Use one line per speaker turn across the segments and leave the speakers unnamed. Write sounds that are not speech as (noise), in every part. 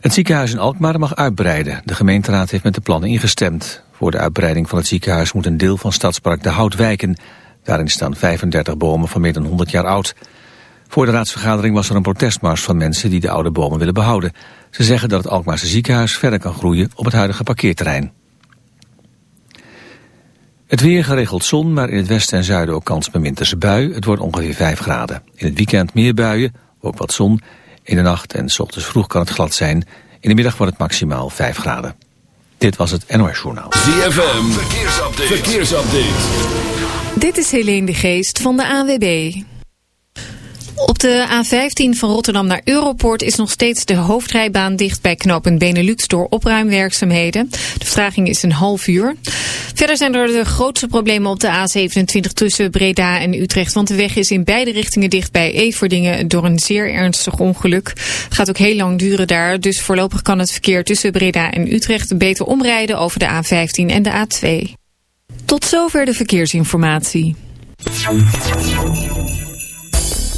Het ziekenhuis in Alkmaar mag uitbreiden. De gemeenteraad heeft met de plannen ingestemd. Voor de uitbreiding van het ziekenhuis moet een deel van Stadspark de Hout wijken. Daarin staan 35 bomen van meer dan 100 jaar oud. Voor de raadsvergadering was er een protestmars van mensen die de oude bomen willen behouden. Ze zeggen dat het Alkmaarse ziekenhuis verder kan groeien op het huidige parkeerterrein. Het weer geregeld zon, maar in het westen en zuiden ook kans op winterse bui. Het wordt ongeveer 5 graden. In het weekend meer buien, ook wat zon. In de nacht en s ochtends vroeg kan het glad zijn. In de middag wordt het maximaal 5 graden. Dit was het NOS Journaal.
ZFM, verkeersupdate. verkeersupdate.
Dit is Helene de Geest van de AWB. Op de A15 van Rotterdam naar Europort is nog steeds de hoofdrijbaan dicht bij knooppunt Benelux door opruimwerkzaamheden. De vertraging is een half uur. Verder zijn er de grootste problemen op de A27 tussen Breda en Utrecht, want de weg is in beide richtingen dicht bij Everdingen door een zeer ernstig ongeluk. Het gaat ook heel lang duren daar, dus voorlopig kan het verkeer tussen Breda en Utrecht beter omrijden over de A15 en de A2. Tot zover de verkeersinformatie.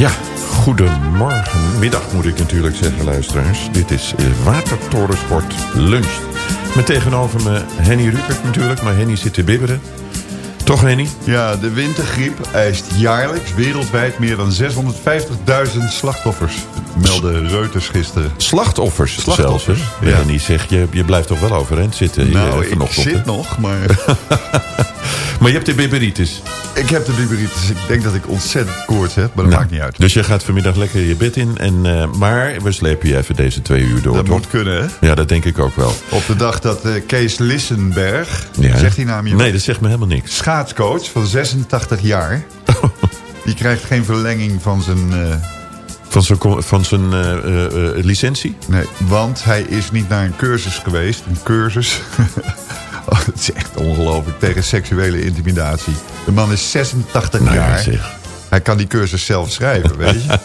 Ja, goedemorgen, middag moet ik natuurlijk zeggen, luisteraars. Dit is eh, Watertorensport Lunch. Met tegenover me Henny Rupert natuurlijk, maar Henny zit te bibberen. Toch, Henny?
Ja, de wintergriep eist jaarlijks wereldwijd meer dan 650.000 slachtoffers. Melden Reuters gisteren.
Slachtoffers,
Slachtoffers,
zelfs. hè?
ja.
Henny zegt, je, je blijft toch wel overeind zitten
Nou, ik
vanochtend. hè?
zit nog, maar (laughs)
Maar je hebt de bibberitis.
ik heb de biberitis. Ik denk dat ik ontzettend koorts heb, maar dat
Nou,
maakt niet uit.
Dus je gaat vanmiddag lekker je bed in. En, eh, maar we slepen je even deze twee uur door,
Dat
toch?
moet kunnen, hè?
Ja, dat denk ik ook wel.
Op de dag dat eh, Kees Lissenberg,
Ja.
zegt die naam je
Nee, dat zegt me helemaal niks.
schaatscoach van 86 jaar... (laughs) die krijgt geen verlenging van zijn... eh,
Van zijn, van zijn licentie?
nee, want hij is niet naar een cursus geweest. Een cursus... (laughs) Oh, het is echt ongelooflijk. Tegen seksuele intimidatie. De man is 86
Nou ja,
jaar.
zeg.
Hij kan die cursus zelf schrijven, weet je.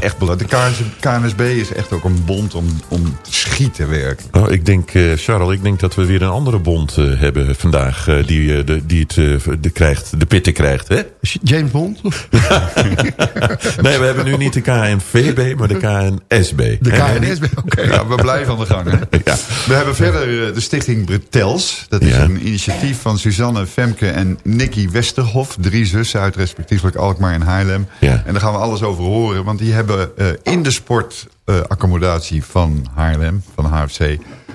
Echt belangrijk. De KNS KNSB is echt ook een bond om, om te schieten werken.
Oh, ik denk, eh, Charles, ik denk dat we weer een andere bond eh, hebben vandaag... eh, die, de, die het eh, de, krijgt, de pitten krijgt, hè?
James Bond? (laughs)
Nee, we hebben nu niet de KNVB, maar de KNSB.
De? KNSB, oké. Ja, we blijven aan de gang. Hè? (laughs)
Ja.
We hebben verder eh, de stichting Bretels. Dat is
Ja.
een initiatief van Suzanne Femke en Nicky Westerhof. Drie zussen uit respectievelijk Alkmaar en Haarlem.
Ja.
En daar gaan we alles over horen. Want die hebben eh, in de sportaccommodatie van Haarlem, van HFC...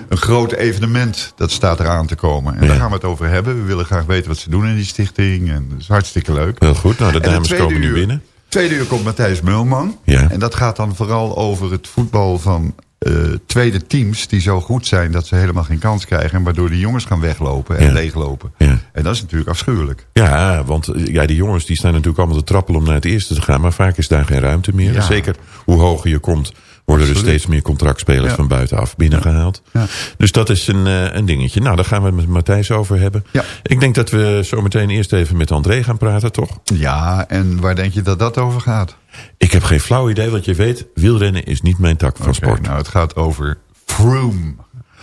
een groot evenement dat staat eraan te komen. En
Ja.
daar gaan we het over hebben. We willen graag weten wat ze doen in die stichting. En dat is hartstikke leuk.
Heel goed, nou de dames komen nu binnen.
Tweede uur komt Matthijs Mulman.
Ja.
En dat gaat dan vooral over het voetbal van eh, tweede teams die zo goed zijn dat ze helemaal geen kans krijgen. En waardoor de jongens gaan weglopen en
Ja.
leeglopen.
Ja.
En dat is natuurlijk afschuwelijk.
Ja, want eh, ja, die jongens die staan natuurlijk allemaal te trappelen om naar het eerste te gaan. Maar vaak is daar geen ruimte meer.
Ja.
En zeker hoe hoger je komt, worden er steeds meer contractspelers
Ja.
van buitenaf binnengehaald.
Ja.
Dus dat is een, eh, een dingetje. Nou, daar gaan we het met Matthijs over hebben.
Ja.
Ik denk dat we zometeen eerst even met André gaan praten, toch?
Ja, en waar denk je dat dat over gaat?
Ik heb geen flauw idee, want je weet, wielrennen is niet mijn tak van sport.
nou, het gaat over Froome.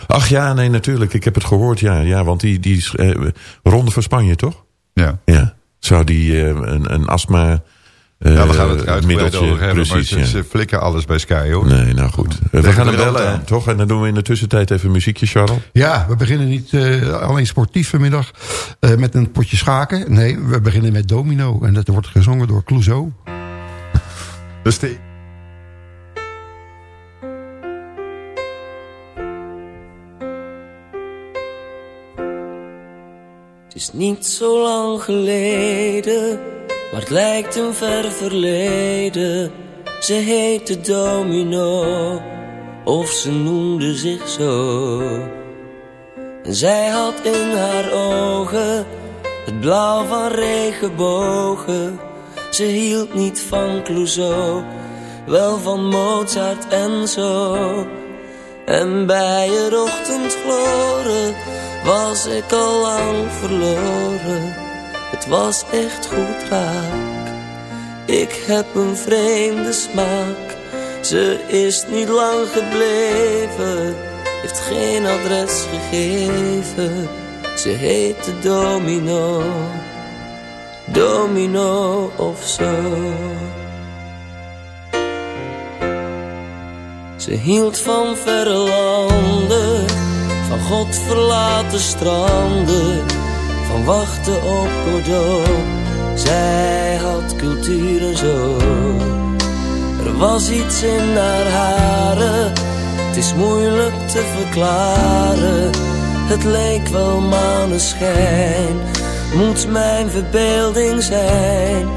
Ach ja, nee, natuurlijk. Ik heb het gehoord, ja. ja want die, die is, eh, ronde voor Spanje, toch?
Ja.
Ja. Zou die eh, een, een astma... eh,
Ja, we gaan het uitgebreid
middeltje-
over hebben,
precies,
maar ze,
ja.
flikken alles bij Sky, hoor.
Nee, nou goed. Eh, we gaan hem
de
bellen,
aan.
toch? En dan doen we in de tussentijd even muziekje, Charles.
Ja, we beginnen niet eh, alleen sportief vanmiddag eh, met een potje schaken. Nee, we beginnen met domino. En dat wordt gezongen door Clouseau.
Dus die...
Het is niet zo lang geleden, maar het lijkt een ver verleden. Ze heette Domino, of ze noemde zich zo. En zij had in haar ogen het blauw van regenbogen. Ze hield niet van Clouseau, wel van Mozart en zo. En bij het ochtendgloren was ik al lang verloren. Het was echt goed raak. Ik heb een vreemde smaak. Ze is niet lang gebleven, heeft geen adres gegeven. Ze heette Domino, Domino of zo. Ze hield van verre landen, van God verlaten stranden, van wachten op Godot. Zij had cultuur en zo. Er was iets in haar haren, het is moeilijk te verklaren. Het leek wel maneschijn, moet mijn verbeelding zijn.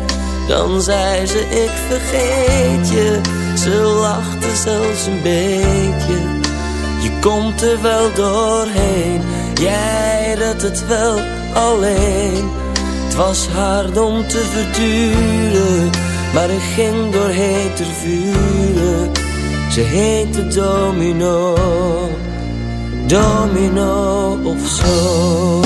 Dan zei ze, ik vergeet je. Ze lachte zelfs een beetje. Je komt er wel doorheen. Jij het wel alleen. Het was hard om te verduren. Maar ik ging door heter vuren. Ze heette Domino. Domino of zo.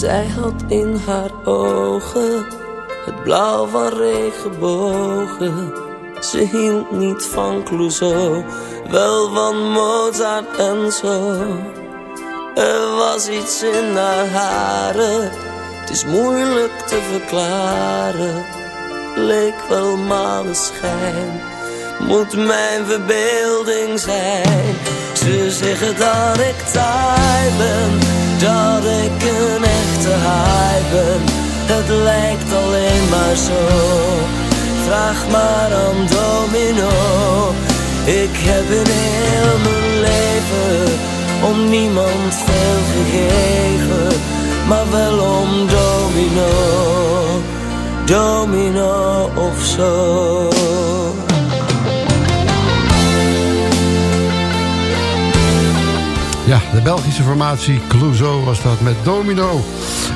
Zij had in haar ogen het blauw van regenbogen. Ze hield niet van Clouseau, wel van Mozart en zo. Er was iets in haar haren, het is moeilijk te verklaren. Leek wel maneschijn, moet mijn verbeelding zijn. Ze zeggen dat ik taai ben, dat ik een haai ben. Het lijkt alleen maar zo, vraag maar aan Domino. Ik heb in heel mijn leven om niemand veel gegeven, maar wel om Domino, Domino of zo.
Ja, de Belgische formatie Clouseau was dat met domino.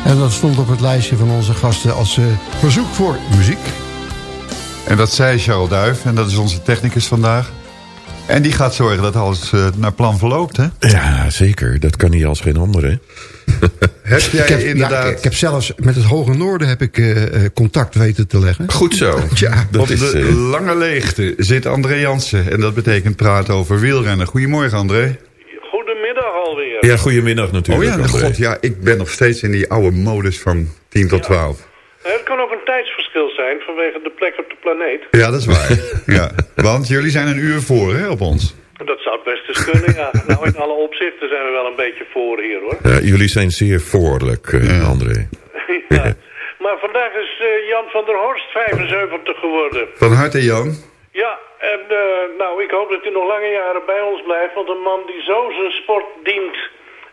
En dat stond op het lijstje van onze gasten als eh, verzoek voor muziek.
En dat zei Charles Duif, en dat is onze technicus vandaag. En die gaat zorgen dat alles eh, naar plan verloopt, hè?
Ja, zeker. Dat kan niet als geen ander, hè? (laughs)
Heb jij
Ik heb, ja,
inderdaad...
ik, ik heb zelfs met het Hoge Noorden heb ik eh, eh, contact weten te leggen.
Goed zo. (laughs)
Ja,
dat
Op
is...
de lange leegte zit André Jansen. En dat betekent praten over wielrennen. Goedemorgen, André.
Ja, goedemiddag
Oh
natuurlijk.
ja,
André.
god, ja, ik ben nog steeds in die oude modus van 10 tot 12.
Het kan ook een tijdsverschil zijn vanwege de plek op de planeet.
Ja, dat is waar. ja. Want jullie zijn een uur voor hè, op ons.
Dat zou het best eens kunnen, ja. Nou, in alle opzichten zijn we wel een beetje voor hier, hoor.
Ja, jullie zijn zeer voorlijk, eh, André. (laughs)
ja. Maar vandaag is eh, Jan van der Horst 75 geworden.
Van harte Jan.
Ja, en eh, nou, ik hoop dat hij nog lange jaren bij ons blijft. Want een man die zo zijn sport dient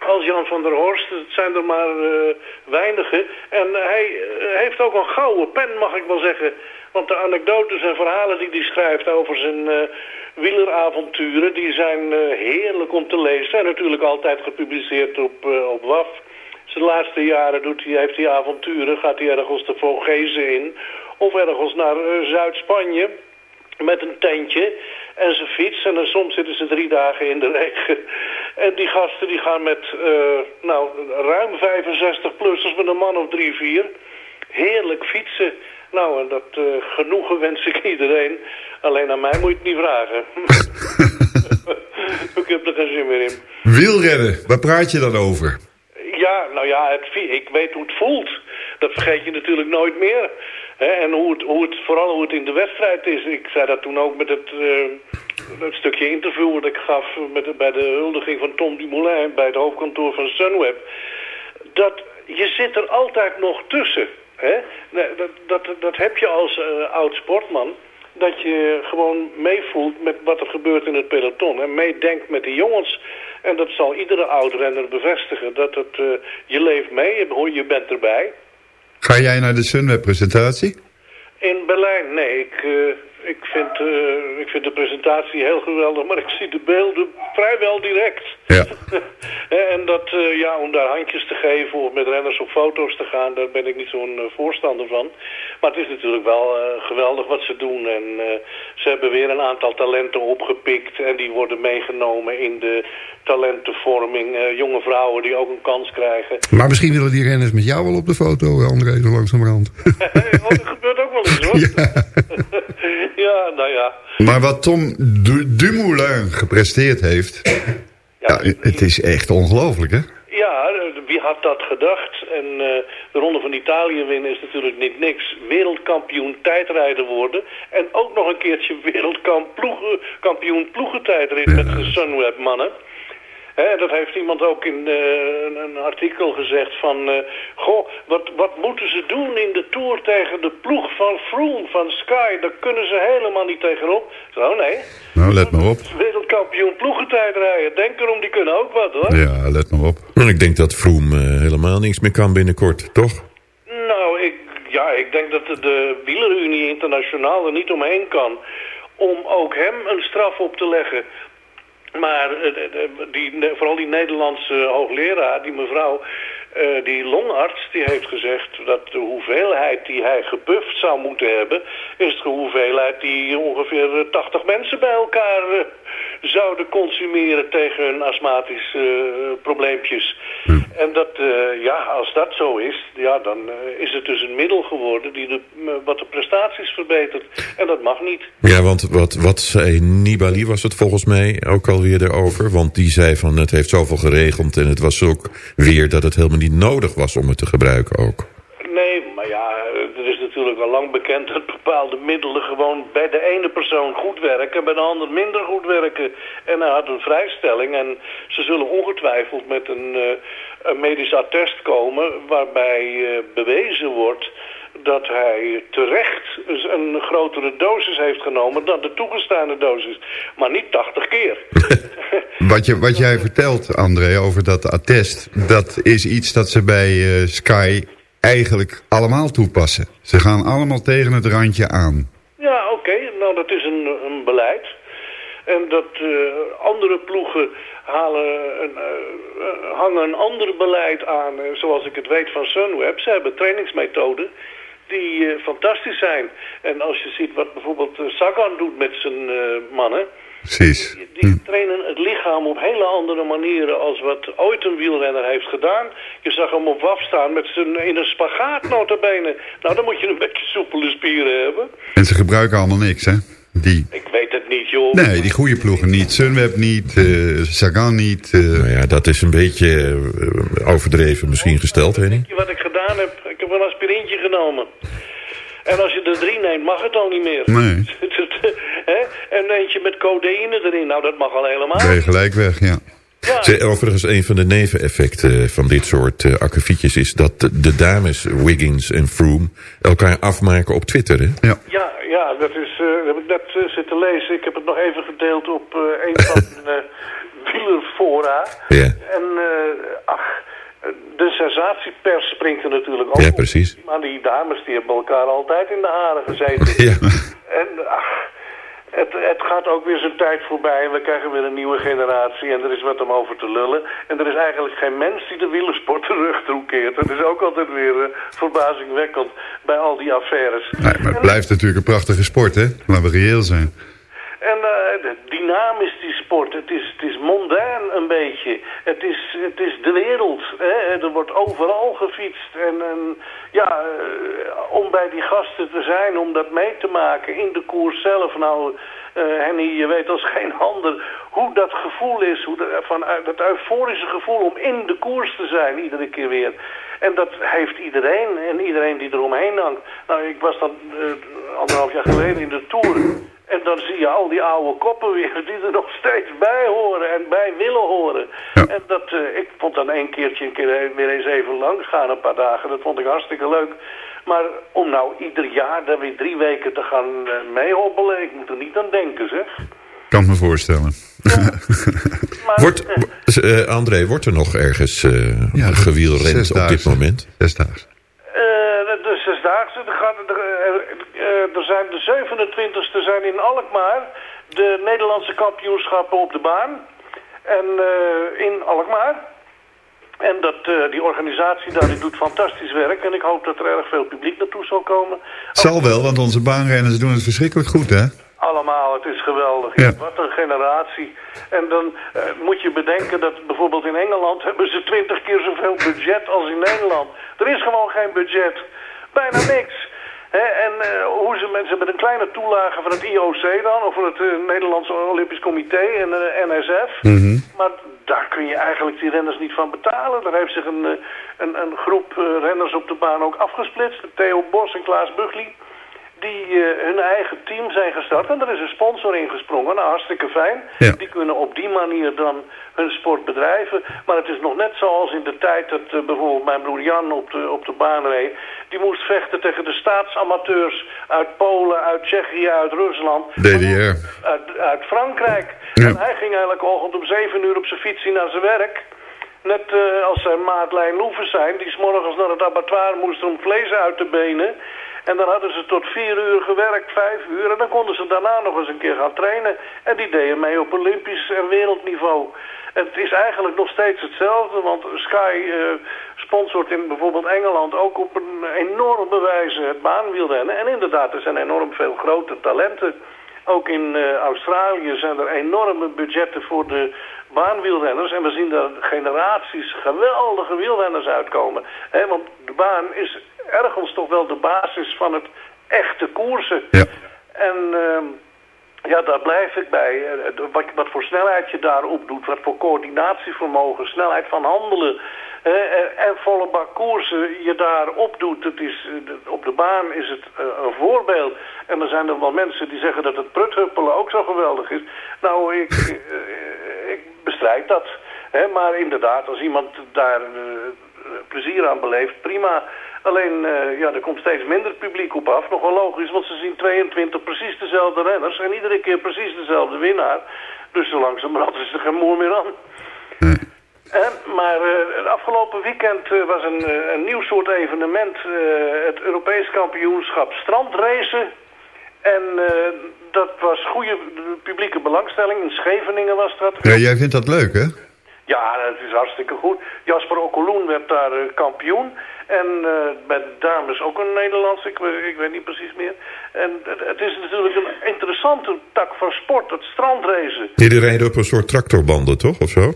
als Jan van der Horst, het zijn er maar eh, weinigen. En hij eh, heeft ook een gouden pen, mag ik wel zeggen. Want de anekdotes en verhalen die hij schrijft over zijn eh, wieleravonturen... die zijn eh, heerlijk om te lezen. En natuurlijk altijd gepubliceerd op, eh, op WAF. Zijn laatste jaren doet hij, heeft hij avonturen, gaat hij ergens de Vogezen in... of ergens naar eh, Zuid-Spanje met een tentje en zijn fiets. En dan soms zitten ze drie dagen in de regen. (laughs) En die gasten die gaan met eh, nou, ruim 65-plussers met een man of drie, vier. Heerlijk fietsen. Nou, en dat eh, genoegen wens ik iedereen. Alleen aan mij moet je het niet vragen. (laughs) ik heb er geen zin meer in.
Wielrennen, waar praat je dan over?
Ja, nou ja, het, ik weet hoe het voelt. Dat vergeet je natuurlijk nooit meer. En hoe het, hoe het, vooral hoe het in de wedstrijd is. Ik zei dat toen ook met het, eh, het stukje interview dat ik gaf met, bij de huldiging van Tom Dumoulin bij het hoofdkantoor van Sunweb. Dat je zit er altijd nog tussen. Hè? Dat, dat, dat heb je als eh, oud sportman. Dat je gewoon meevoelt met wat er gebeurt in het peloton. En meedenkt met de jongens. En dat zal iedere oud-renner bevestigen. Dat het, eh, je leeft mee, je bent erbij.
Ga jij naar de Sunweb-presentatie?
In Berlijn, nee. Ik, eh, ik, vind, eh, ik vind de presentatie heel geweldig, maar ik zie de beelden vrijwel direct.
Ja. (laughs)
en dat, eh, ja, om daar handjes te geven of met renners op foto's te gaan, daar ben ik niet zo'n eh, voorstander van. Maar het is natuurlijk wel eh, geweldig wat ze doen. En eh, ze hebben weer een aantal talenten opgepikt en die worden meegenomen in de talentenvorming. Eh, jonge vrouwen die ook een kans krijgen.
Maar misschien willen die renners met jou wel op de foto, André, zo langzamerhand. (laughs)
oh, dat gebeurt ook wel eens hoor. (laughs) ja, nou ja.
Maar wat Tom Du- Dumoulin gepresteerd heeft... Ja, het is echt ongelooflijk, hè?
Ja, wie had dat gedacht? En eh, de Ronde van Italië winnen is natuurlijk niet niks. Wereldkampioen tijdrijden worden. En ook nog een keertje wereldkampioen ploegentijdrit met de Sunweb Hè, dat heeft iemand ook in eh, een, een artikel gezegd van... eh, goh, wat, wat moeten ze doen in de Tour tegen de ploeg van Froome, van Sky? Daar kunnen ze helemaal niet tegenop. Zo, nee.
Nou, let maar op.
Wereldkampioen ploegentijdrijden. Denk erom, die kunnen ook wat hoor.
Ja, let maar op.
Ik denk dat Vroom eh, helemaal niks meer kan binnenkort, toch?
Nou, ik, ja, ik denk dat de, de wielerunie internationaal er niet omheen kan om ook hem een straf op te leggen. Maar eh, die, vooral die Nederlandse hoogleraar, die mevrouw, eh, die longarts, die heeft gezegd dat de hoeveelheid die hij gebufft zou moeten hebben, is de hoeveelheid die ongeveer eh, 80 mensen bij elkaar eh, zouden consumeren tegen hun astmatische eh, probleempjes. En dat, eh, ja, als dat zo is, ja, dan eh, is het dus een middel geworden die de, wat de prestaties verbetert. En dat mag niet.
Ja, want wat, wat zei Nibali was het volgens mij ook alweer erover. Want die zei van het heeft zoveel geregeld en het was ook weer dat het helemaal niet nodig was om het te gebruiken ook.
Nee, maar ja, natuurlijk al lang bekend dat bepaalde middelen gewoon bij de ene persoon goed werken en bij de ander minder goed werken. En hij had een vrijstelling en ze zullen ongetwijfeld met een, eh, een medisch attest komen waarbij eh, bewezen wordt dat hij terecht een grotere dosis heeft genomen dan de toegestane dosis. Maar niet 80 keer. (laughs) (laughs)
Wat, je, wat jij vertelt, André, over dat attest... dat is iets dat ze bij eh, Sky eigenlijk allemaal toepassen. Ze gaan allemaal tegen het randje aan.
Ja, oké. Nou, dat is een, een beleid. En dat eh, andere ploegen halen een, eh, eh, hangen een ander beleid aan. zoals ik het weet van Sunweb. Ze hebben trainingsmethoden die fantastisch zijn. En als je ziet wat bijvoorbeeld Sagan doet met zijn mannen...
Precies.
Die trainen het lichaam op hele andere manieren als wat ooit een wielrenner heeft gedaan. Je zag hem op waf staan met zijn, in een spagaat notabene. Nou, dan moet je een beetje soepele spieren hebben.
En ze gebruiken allemaal niks, hè? Die,
Ik weet het niet, joh.
nee, die goede ploegen niet. Sunweb niet, eh Sagan niet. eh,
Nou ja, dat is een beetje eh, overdreven misschien gesteld.
Weet je wat ik gedaan heb? Ik heb een aspirintje genomen. En als je er drie neemt, mag het al niet meer.
Nee. (laughs)
Hè? en eentje met codeïne erin, nou dat mag al helemaal.
Ben je gelijk weg, ja.
Ja.
Overigens, een van de neveneffecten van dit soort eh akkefietjes is dat de, dames Wiggins en Froome elkaar afmaken op Twitter. Hè?
Ja.
Ja, ja, dat is, eh, dat heb ik net eh, zitten lezen. Ik heb het nog even gedeeld op eh, een van (laughs) de wielerfora.
Ja.
En eh, ach, de sensatiepers springt er natuurlijk ook
Ja,
op.
precies.
Maar die dames die hebben elkaar altijd in de haren gezeten. (laughs)
Ja.
En ach, het, het gaat ook weer zijn tijd voorbij en we krijgen weer een nieuwe generatie en er is wat om over te lullen. En er is eigenlijk geen mens die de wielersport (laughs) terug toekeert. Dat is ook altijd weer eh, verbazingwekkend bij al die affaires.
Nee, maar het blijft natuurlijk een prachtige sport, hè? Laten we reëel zijn.
En eh, de- dynamisch die sport. Het is, het is mondaan een beetje. Het is, het is de wereld. Hè? Er wordt overal gefietst. En, en ja, eh, om bij die gasten te zijn, om dat mee te maken in de koers zelf. Nou, eh, Henny, je weet als geen ander hoe dat gevoel is. Hoe de, van, eh, dat euforische gevoel om in de koers te zijn, iedere keer weer. En dat heeft iedereen. En iedereen die eromheen hangt. Nou, ik was dan eh, anderhalf jaar geleden in de Tour. En dan zie je al die oude koppen weer (laughs) die er nog steeds bij horen en bij willen horen. En dat, eh, ik vond dan een keertje een keer weer eens even langs gaan, een paar dagen. Dat vond ik hartstikke leuk. Maar om nou ieder jaar daar weer drie weken te gaan meehobbelen, ik moet er niet aan denken zeg.
Kan me voorstellen. (laughs)
Wordt, eh, André, wordt er nog ergens eh gewielrend op dit moment?
Zesdaagse.
Eh, de, zesdaagse, er, gaat, er, eh, eh, er zijn de 27e zijn in Alkmaar de Nederlandse kampioenschappen op de baan. En eh, in Alkmaar. En dat, eh, die organisatie daar die doet fantastisch werk. En ik hoop dat er erg veel publiek naartoe zal komen.
Zal wel, want onze baanrenners doen het verschrikkelijk goed, hè?
Allemaal, het is geweldig.
Ja.
Wat een generatie. En dan eh, moet je bedenken dat bijvoorbeeld in Engeland hebben ze twintig keer zoveel budget als in Nederland. Er is gewoon geen budget. Bijna niks. En eh, hoe ze mensen met een kleine toelage van het IOC dan, of van het eh, Nederlandse Olympisch Comité en de NSF. Maar daar kun je eigenlijk die renners niet van betalen. Daar heeft zich een, een, een groep renners op de baan ook afgesplitst. Theo Bos en Klaas Bugli die eh, hun eigen team zijn gestart. En er is een sponsor ingesprongen. Nou, hartstikke fijn.
Ja.
Die kunnen op die manier dan hun sport bedrijven. Maar het is nog net zoals in de tijd dat eh, bijvoorbeeld mijn broer Jan op de, op de baan reed. Die moest vechten tegen de staatsamateurs uit Polen, uit Tsjechië, uit Rusland.
DDR.
Uit, uit Frankrijk.
Ja.
En hij ging elke ochtend om zeven uur op zijn fietsie naar zijn werk. Net eh, als zijn maat Lijn Loeven zijn, die 's morgens naar het abattoir moesten om vlees uit te benen. En dan hadden ze tot vier uur gewerkt, vijf uur. En dan konden ze daarna nog eens een keer gaan trainen. En die deden mee op olympisch en wereldniveau. Het is eigenlijk nog steeds hetzelfde, want Sky eh, sponsort in bijvoorbeeld Engeland ook op een enorme wijze het baanwielrennen. En inderdaad, er zijn enorm veel grote talenten. Ook in eh, Australië zijn er enorme budgetten voor de baanwielrenners. En we zien daar generaties geweldige wielrenners uitkomen. Want de baan is ergens toch wel de basis van het echte koersen.
Ja.
En ehm, ja, daar blijf ik bij. Eh, de- Wat, wat voor snelheid je daarop doet, wat voor coördinatievermogen, snelheid van handelen... eh, eh, en volle bak koersen je daar opdoet. Het is, eh, op de baan is het eh, een voorbeeld. En er zijn er wel mensen die zeggen dat het pruthuppelen ook zo geweldig is. Nou, ik, eh, ik bestrijd dat. Hè, maar inderdaad, als iemand daar eh, plezier aan beleeft, prima. Alleen, eh, ja, er komt steeds minder publiek op af. Nogal logisch, want ze zien 22 precies dezelfde renners... en iedere keer precies dezelfde winnaar. Dus zo langzamerhand is er geen moer meer aan. Maar eh, het afgelopen weekend was een, een nieuw soort evenement. het Europees kampioenschap strandracen. En eh, dat was goede publieke belangstelling. In Scheveningen was dat.
Ja, jij vindt dat leuk, hè?
Ja, het is hartstikke goed. Jasper Okoloen werd daar eh, kampioen. En eh, bij de dames ook een Nederlands, ik, weet- ik weet niet precies meer. En het, het is natuurlijk een interessante tak van sport, het strandracen.
Die rijden op een soort tractorbanden, toch? Of zo?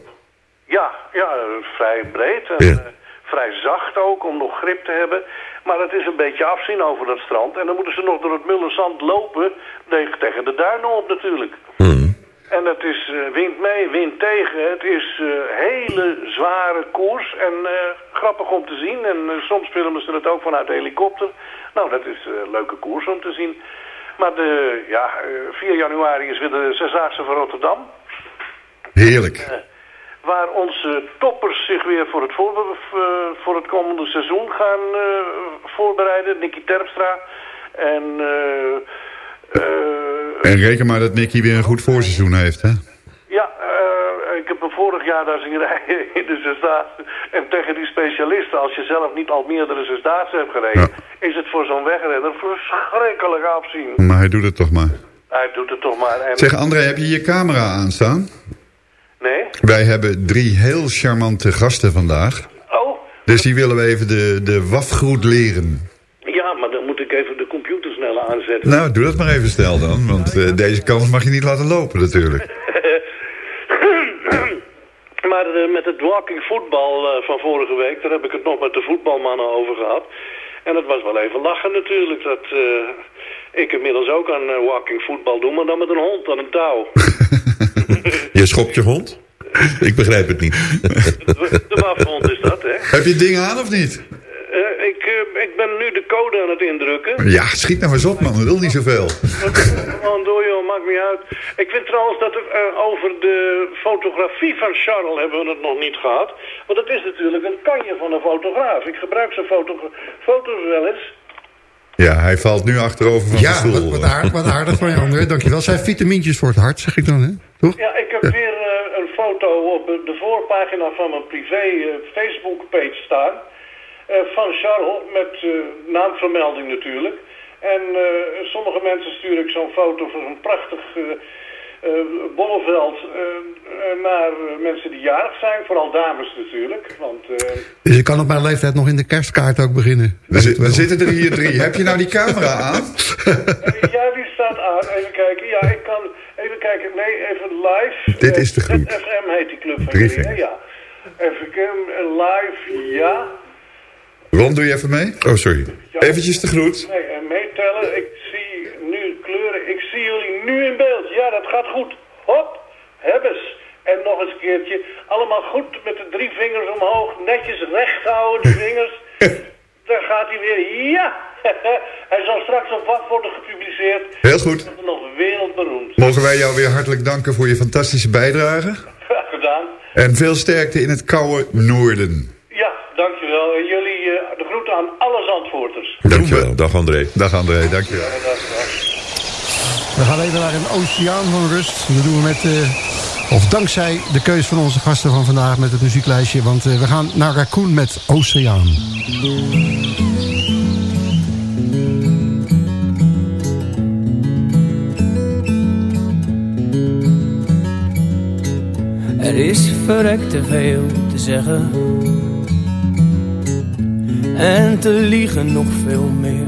Ja, ja, vrij breed en
Ja.
Vrij zacht ook om nog grip te hebben. Maar het is een beetje afzien over dat strand. En dan moeten ze nog door het mulle zand lopen tegen, de duinen op natuurlijk. En het is eh, wind mee, wind tegen. Het is eh, hele zware koers en eh, grappig om te zien. En soms filmen ze het ook vanuit de helikopter. Nou, dat is een leuke koers om te zien. Maar de, ja, eh, 4 januari is weer de Zesdaagse van Rotterdam.
Heerlijk.
Waar onze toppers zich weer voor het, voorbe- eh, voor het komende seizoen gaan eh, voorbereiden. Nicky Terpstra en... eh,
En reken maar dat Nicky weer een goed voorseizoen heeft, hè?
ja, ik heb hem vorig jaar daar zien rijden (laughs) in de Zesdaagse. En tegen die specialisten, als je zelf niet al meerdere Zesdaagse hebt gereden... is het voor zo'n wegrenner verschrikkelijk afzien.
Maar hij doet het toch maar.
Hij doet het toch maar. En...
Zeg André, heb je je camera aanstaan?
Nee?
Wij hebben drie heel charmante gasten vandaag.
Oh,
Dus die willen we even de, de wafgroet leren.
ja, maar dan moet ik even de computer sneller aanzetten.
Nou, doe dat maar even snel dan. Want eh, deze kans mag je niet laten lopen natuurlijk. (laughs)
Maar eh, met het walking voetbal eh, van vorige week, daar heb ik het nog met de voetbalmannen over gehad. En het was wel even lachen natuurlijk dat ik inmiddels ook aan walking voetbal doe, maar dan met een hond aan een touw. (laughs)
Je schopt je hond? Ik begrijp het niet.
De wafhond is dat, hè?
Heb je het ding aan of niet?
Eh, ik, eh, ik ben nu de code aan het indrukken.
Ja, schiet nou eens op man, dat wil niet zoveel.
Gewoon door joh, maakt niet uit. Ik vind trouwens dat er, eh, over de fotografie van Charles hebben we het nog niet gehad. Want het is natuurlijk een kanje van een fotograaf. Ik gebruik zijn foto foto's wel eens.
Ja, hij valt nu achterover van de
Ja,
stoel.
wat, wat, aardig, wat aardig van je, André. (laughs) Dankjewel. Zijn vitamintjes voor het hart, zeg ik dan, hè? Toch?
Ja, ik heb weer eh, een foto op de voorpagina van mijn privé eh, Facebook page staan. eh, van Charles met eh, naamvermelding natuurlijk. En eh, sommige mensen stuur ik zo'n foto van zo'n prachtig eh eh, bolleveld eh, eh, naar mensen die jarig zijn. Vooral dames natuurlijk. Want eh,
Dus ik kan op mijn leeftijd nog in de kerstkaart ook beginnen.
We, zi- we zitten er hier drie. Heb je nou die camera aan?
ja, die staat aan. Even kijken. Ja, ik kan even kijken. Nee, even live.
Dit is de groet.
FM heet die club van jullie. Ja. Eh, Live, ja.
Ron, doe je even mee?
Oh, sorry.
Eventjes de groet.
Nee, en meetellen. Ik. Ik zie jullie nu in beeld. Ja, dat gaat goed. Hop, hebbes. En nog eens een keertje. Allemaal goed met de drie vingers omhoog. Netjes recht houden, die vingers. (laughs) Daar gaat hij weer. Ja! (laughs) hij zal straks op wat worden gepubliceerd.
Heel goed.
Dat is nog wereldberoemd.
Mogen wij jou weer hartelijk danken voor je fantastische bijdrage.
Graag gedaan.
En veel sterkte in het koude noorden.
Ja, dankjewel. En jullie eh, de groeten aan alle Zandvoorters.
Dankjewel. Dag André.
Dag André, dankjewel.
We gaan even naar een oceaan van rust. Dat doen we met, eh, of dankzij de keus van onze gasten van vandaag met het muzieklijstje. Want eh, we gaan naar Raccoon met Oceaan.
Er is verrekt te veel te zeggen. En te liegen nog veel meer.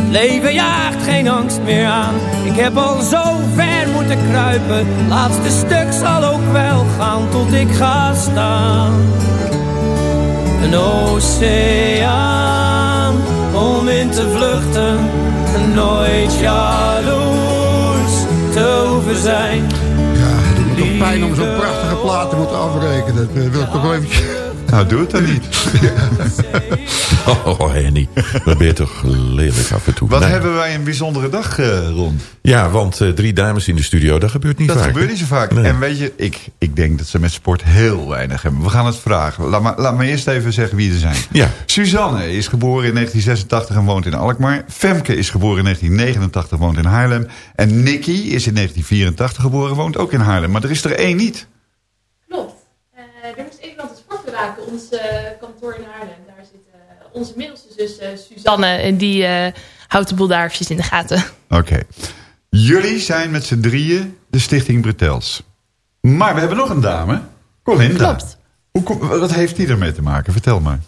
Het leven jaagt geen angst meer aan. Ik heb al zo ver moeten kruipen. Laatste stuk zal ook wel gaan tot ik ga staan. Een oceaan om in te vluchten. Nooit jaloers te hoeven zijn.
Ja, doe me toch pijn om zo'n prachtige plaat te moeten afrekenen. Dat eh, wil ik toch wel eventjes...
Nou, doe het dan niet. (laughs)
Oh, Henny. Dat ben je toch lelijk af en toe.
Wat
Nee.
hebben wij een bijzondere dag, eh, Ron?
Ja, want eh, drie dames in de studio, dat gebeurt niet
dat
vaak.
gebeurt
hè?
niet zo vaak.
Nee.
En weet je, ik, ik denk dat ze met sport heel weinig hebben. We gaan het vragen. Laat me, laat me eerst even zeggen wie er zijn.
Ja.
Suzanne is geboren in 1986 en woont in Alkmaar. Femke is geboren in 1989 en woont in Haarlem. En Nicky is in 1984 geboren en woont ook in Haarlem. Maar er is er één niet.
Klopt. Eh, er moest even wat het sport raken. Ons eh, kantoor in Haarlem. Daar zit eh, onze middelste zus eh, Suzanne. En die eh, houdt de boel daar eventjes in de gaten.
Oké. Jullie zijn met z'n drieën de Stichting Bretels. Maar we hebben nog een dame. Colinda.
Klopt.
Hoe, kom- wat heeft die ermee te maken? Vertel maar.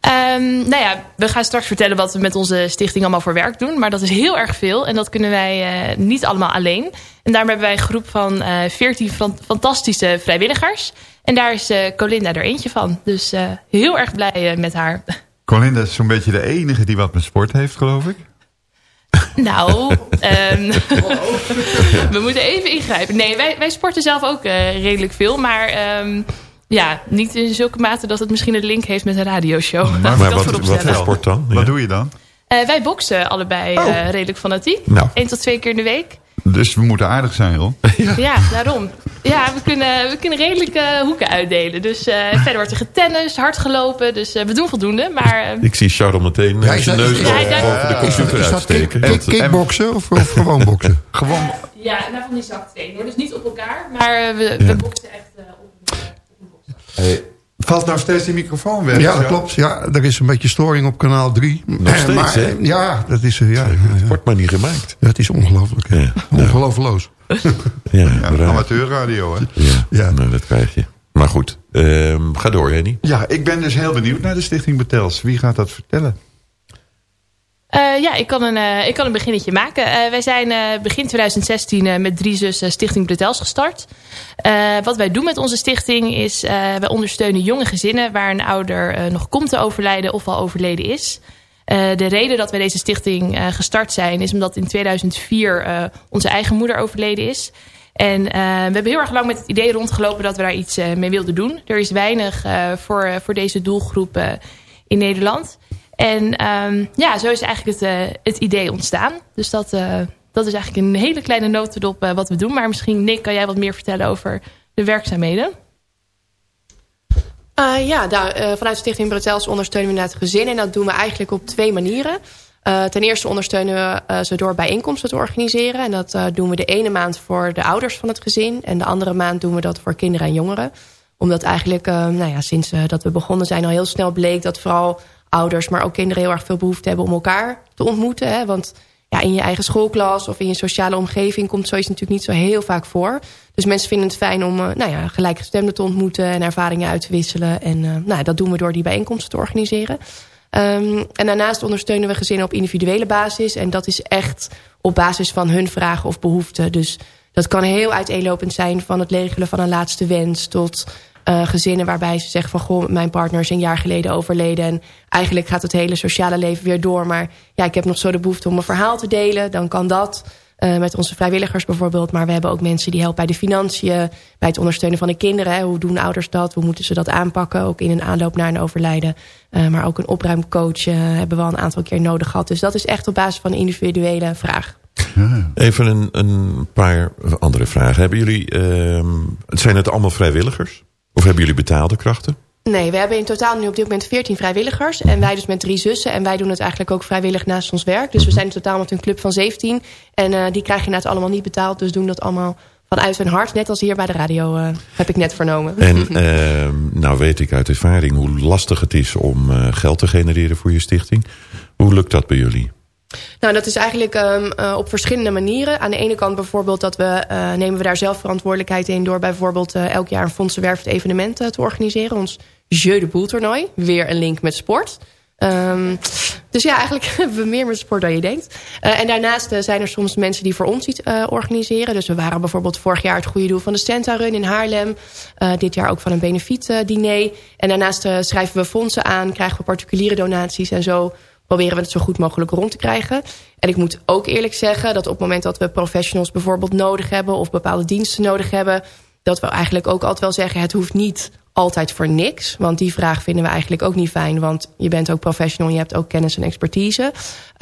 Ehm, nou ja, we gaan straks vertellen wat we met onze stichting allemaal voor werk doen. Maar dat is heel erg veel. En dat kunnen wij eh, niet allemaal alleen. En daarom hebben wij een groep van eh 14 fan- fantastische vrijwilligers. En daar is eh, Colinda er eentje van. Dus eh, heel erg blij eh, met haar. (laughs)
Colinda is zo'n beetje de enige die wat met sport heeft, geloof ik.
Nou, (laughs) ehm, we moeten even ingrijpen. Nee, wij, wij sporten zelf ook eh, redelijk veel. Maar ehm, ja, niet in zulke mate dat het misschien een link heeft met een radioshow.
Maar (laughs)
dat
wat, wat voor sport dan?
Wat doe je dan?
Eh, wij boksen allebei eh, redelijk fanatiek.
Nou.
Eén tot twee keer in de week.
Dus we moeten aardig zijn, Ron. (laughs)
Ja, daarom. Ja, we kunnen, we kunnen redelijke hoeken uitdelen. Dus eh, verder wordt er getennist, hard gelopen. Dus eh, we doen voldoende. Maar eh,
Ik zie Charles meteen
Ja,
eh, zijn neus
Ja,
boven de computer
Is dat kick,
uitsteken.
kick,
eh,
kickboksen of, of gewoon boksen? (laughs)
Gewoon.
ja, nou van die zaktraining hoor. Dus niet op elkaar. Maar eh, we, we boksen echt eh, op
Hey, valt nou steeds die microfoon weg?
Ja, dat klopt. Ja, er is een beetje storing op kanaal 3.
Nog steeds,
maar,
hè?
Ja, dat is, eh, ja, ja, ja.
wordt maar niet gemaakt.
Ja, het is ongelooflijk. hè.
Ja.
Ongeloofloos. (laughs)
Ja,
amateurradio, hè?
ja.
Ja.
Nou, dat krijg je. Maar goed, ehm, ga door, Henny.
Ja, ik ben dus heel benieuwd naar de Stichting Betels. Wie gaat dat vertellen?
Eh, ja, ik kan, een, eh, ik kan een beginnetje maken. Eh, wij zijn begin 2016 eh, met drie zussen Stichting Bretels gestart. Wat wij doen met onze stichting is... wij ondersteunen jonge gezinnen waar een ouder nog komt te overlijden of al overleden is. De reden dat wij deze stichting gestart zijn... is omdat in 2004 eh, onze eigen moeder overleden is. En we hebben heel erg lang met het idee rondgelopen dat we daar iets mee wilden doen. Er is weinig voor, voor deze doelgroep in Nederland. En ehm, ja, zo is eigenlijk het, eh, het idee ontstaan. Dus dat, eh, dat is eigenlijk een hele kleine notendop eh, wat we doen. Maar misschien, Nick, kan jij wat meer vertellen over de werkzaamheden?
Uh, ja, daar, uh, vanuit Stichting Bretels ondersteunen we inderdaad gezinnen. En dat doen we eigenlijk op twee manieren. Uh, ten eerste ondersteunen we uh, ze door bijeenkomsten te organiseren. En dat uh, doen we de ene maand voor de ouders van het gezin. En de andere maand doen we dat voor kinderen en jongeren. Omdat eigenlijk, uh, nou ja, sinds uh, dat we begonnen zijn al heel snel bleek... dat vooral ouders, maar ook kinderen heel erg veel behoefte hebben om elkaar te ontmoeten. Hè? Want ja, in je eigen schoolklas of in je sociale omgeving komt zoiets natuurlijk niet zo heel vaak voor. Dus mensen vinden het fijn om uh, nou ja, gelijkgestemden te ontmoeten en ervaringen uit te wisselen. En uh, nou, dat doen we door die bijeenkomsten te organiseren. Um, en daarnaast ondersteunen we gezinnen op individuele basis. En dat is echt op basis van hun vragen of behoeften. Dus dat kan heel uiteenlopend zijn van het regelen van een laatste wens... tot uh, gezinnen waarbij ze zeggen van... goh, mijn partner is een jaar geleden overleden... en eigenlijk gaat het hele sociale leven weer door... maar ja, ik heb nog zo de behoefte om een verhaal te delen. Dan kan dat uh, met onze vrijwilligers bijvoorbeeld. Maar we hebben ook mensen die helpen bij de financiën... bij het ondersteunen van de kinderen. Hè. Hoe doen ouders dat? Hoe moeten ze dat aanpakken? Ook in een aanloop naar een overlijden. Uh, maar ook een opruimcoach uh, hebben we al een aantal keer nodig gehad. Dus dat is echt op basis van een individuele vraag.
Even een, een paar andere vragen. Hebben jullie, uh, zijn het allemaal vrijwilligers? Of hebben jullie betaalde krachten?
Nee, we hebben in totaal nu op dit moment 14 vrijwilligers. En wij dus met drie zussen. En wij doen het eigenlijk ook vrijwillig naast ons werk. Dus we zijn in totaal met een club van 17. En uh, die krijgen inderdaad allemaal niet betaald. Dus doen dat allemaal vanuit hun hart. Net als hier bij de radio uh, heb ik net vernomen.
En uh, (laughs) nou weet ik uit ervaring hoe lastig het is om uh, geld te genereren voor je stichting. Hoe lukt dat bij jullie?
Nou, dat is eigenlijk um, uh, op verschillende manieren. Aan de ene kant bijvoorbeeld dat we uh, nemen we daar zelf verantwoordelijkheid in... door bijvoorbeeld uh, elk jaar een fondsenwervend evenement te organiseren. Ons Jeu de Boel toernooi. Weer een link met sport. Um, dus ja, eigenlijk (laughs) hebben we meer met sport dan je denkt. En daarnaast zijn er soms mensen die voor ons iets organiseren. Dus we waren bijvoorbeeld vorig jaar het goede doel van de Santa Run in Haarlem. dit jaar ook van een benefiet diner. En daarnaast schrijven we fondsen aan, krijgen we particuliere donaties en zo proberen we het zo goed mogelijk rond te krijgen. En ik moet ook eerlijk zeggen dat op het moment dat we professionals bijvoorbeeld nodig hebben... of bepaalde diensten nodig hebben... dat we eigenlijk ook altijd wel zeggen... het hoeft niet altijd voor niks. Want die vraag vinden we eigenlijk ook niet fijn. Want je bent ook professional, je hebt ook kennis en expertise.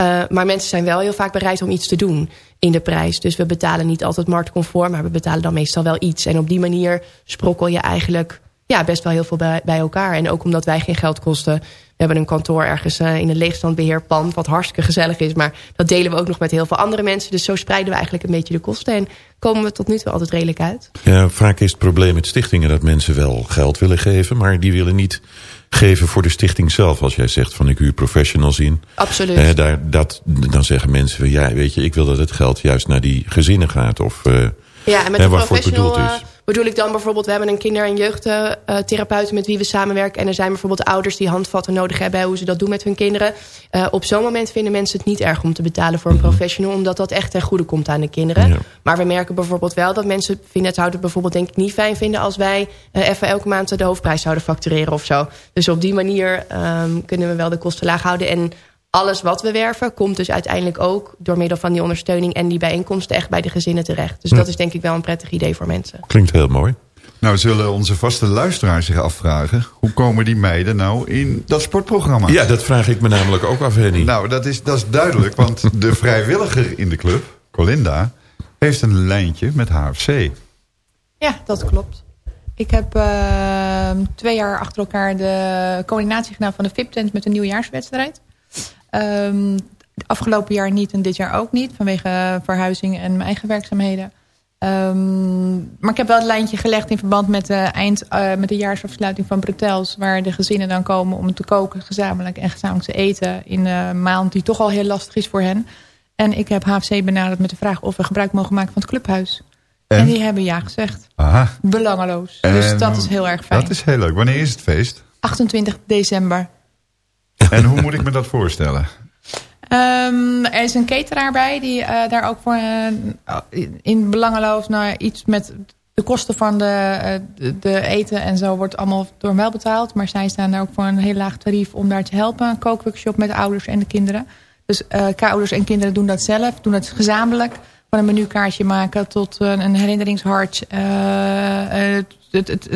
Uh, maar mensen zijn wel heel vaak bereid om iets te doen in de prijs. Dus we betalen niet altijd marktconform, maar we betalen dan meestal wel iets. En op die manier sprokkel je eigenlijk ja, best wel heel veel bij, bij elkaar. En ook omdat wij geen geld kosten. We hebben een kantoor ergens uh, in een leegstandbeheerpand... wat hartstikke gezellig is, maar dat delen we ook nog met heel veel andere mensen. Dus zo spreiden we eigenlijk een beetje de kosten... en komen we tot nu toe altijd redelijk uit.
Ja, vaak is het probleem met stichtingen dat mensen wel geld willen geven... maar die willen niet geven voor de stichting zelf. Als jij zegt van ik huur professionals in.
Absoluut.
Eh, daar, dat, dan zeggen mensen van ja, weet je, ik wil dat het geld juist naar die gezinnen gaat. Of uh,
ja, en met
waarvoor het bedoeld is.
Eh, bedoel ik dan bijvoorbeeld... we hebben een kinder- en jeugdtherapeut met wie we samenwerken... en er zijn bijvoorbeeld ouders die handvatten nodig hebben... hoe ze dat doen met hun kinderen. Uh, op zo'n moment vinden mensen het niet erg om te betalen voor een professional... omdat dat echt ten goede komt aan de kinderen.
Ja.
Maar we merken bijvoorbeeld wel dat mensen vinden het bijvoorbeeld denk ik niet fijn vinden... als wij uh, even elke maand de hoofdprijs zouden factureren of zo. Dus op die manier um, kunnen we wel de kosten laag houden... en alles wat we werven komt dus uiteindelijk ook... door middel van die ondersteuning en die bijeenkomsten... echt bij de gezinnen terecht. Dus dat is denk ik wel een prettig idee voor mensen.
Klinkt heel mooi.
Nou zullen onze vaste luisteraars zich afvragen... hoe komen die meiden nou in dat sportprogramma?
Ja, dat vraag ik me namelijk ook af, Henny.
Nou, dat is, dat is duidelijk, want (laughs) de vrijwilliger in de club, Colinda... heeft een lijntje met HFC.
Ja, dat klopt. Ik heb uh, twee jaar achter elkaar de coördinatie gedaan van de VIP-tent met de nieuwjaarswedstrijd. Um, afgelopen jaar niet en dit jaar ook niet, vanwege verhuizing en mijn eigen werkzaamheden. Um, maar ik heb wel het lijntje gelegd in verband met de, eind, uh, met de jaarsafsluiting van Bretels... waar de gezinnen dan komen om te koken gezamenlijk en gezamenlijk te eten... in een maand die toch al heel lastig is voor hen. En ik heb HFC benaderd met de vraag of we gebruik mogen maken van het clubhuis. En, en die hebben ja gezegd.
Aha.
Belangeloos.
En
dus dat is heel erg fijn.
Dat is heel leuk. Wanneer is het feest?
28 december.
En hoe moet ik me dat voorstellen?
Um, er is een cateraar bij die uh, daar ook voor uh, in belangeloos naar iets met de kosten van de, uh, de eten en zo wordt allemaal door wel betaald. Maar zij staan daar ook voor een heel laag tarief om daar te helpen. Een kookworkshop met de ouders en de kinderen. Dus ouders en kinderen doen dat zelf, doen dat gezamenlijk. Van een menukaartje maken tot een herinneringshart,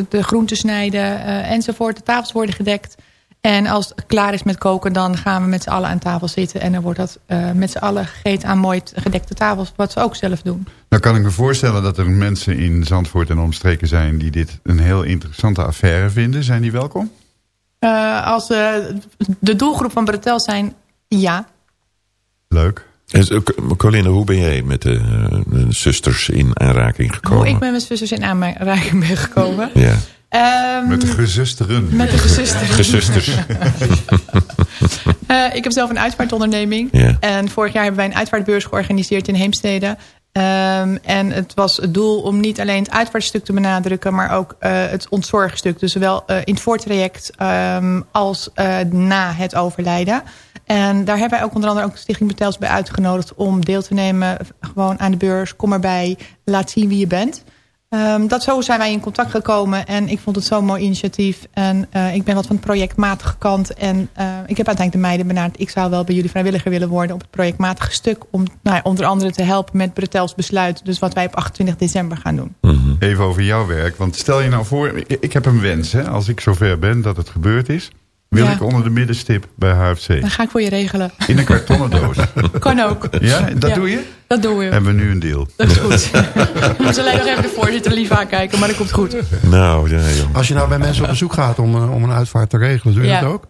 de groenten snijden enzovoort. De tafels worden gedekt. En als het klaar is met koken, dan gaan we met z'n allen aan tafel zitten. En dan wordt dat uh, met z'n allen gegeten aan mooi gedekte tafels, wat ze ook zelf doen.
Nou kan ik me voorstellen dat er mensen in Zandvoort en omstreken zijn... die dit een heel interessante affaire vinden. Zijn die welkom?
Uh, als uh, de doelgroep van Bretel zijn, ja.
Leuk.
Colinne, hoe ben jij met de uh, zusters in aanraking gekomen?
Hoe ik met mijn zusters in aanraking ben gekomen?
ja.
Um,
met de gezusteren.
Met de gezusteren.
Gezusters.
uh, (laughs) ik heb zelf een uitvaartonderneming. En vorig jaar hebben wij een uitvaartbeurs georganiseerd in Heemstede. Um, en het was het doel om niet alleen het uitvaartstuk te benadrukken... maar ook uh, het ontzorgstuk. Dus zowel uh, in het voortraject um, als na het overlijden. En daar hebben wij ook onder andere ook Stichting Betels bij uitgenodigd... om deel te nemen gewoon aan de beurs. Kom erbij, laat zien wie je bent... Um, dat zo zijn wij in contact gekomen en ik vond het zo'n mooi initiatief. En uh, ik ben wat van het projectmatige kant. En uh, ik heb uiteindelijk de meiden benaderd. Ik zou wel bij jullie vrijwilliger willen worden op het projectmatige stuk. Om nou ja, onder andere te helpen met Bretels besluit. Dus wat wij op 28 december gaan doen.
-hmm.
Even over jouw werk. Want stel je nou voor, ik, ik heb een wens. Hè, als ik zover ben dat het gebeurd is. Wil ja. ik onder de middenstip bij HFC?
Dan ga ik voor je regelen.
In een kartonnen doos? (laughs)
kan ook.
Ja, dat ja, doe je?
Dat doen we.
Hebben we nu een deal?
Dat is goed. we (laughs) moeten alleen nog even de voorzitter lief aankijken, maar dat komt goed.
Nou, ja.
Als je nou bij mensen op bezoek gaat om, uh, om een uitvaart te regelen, doe je
ja.
dat ook?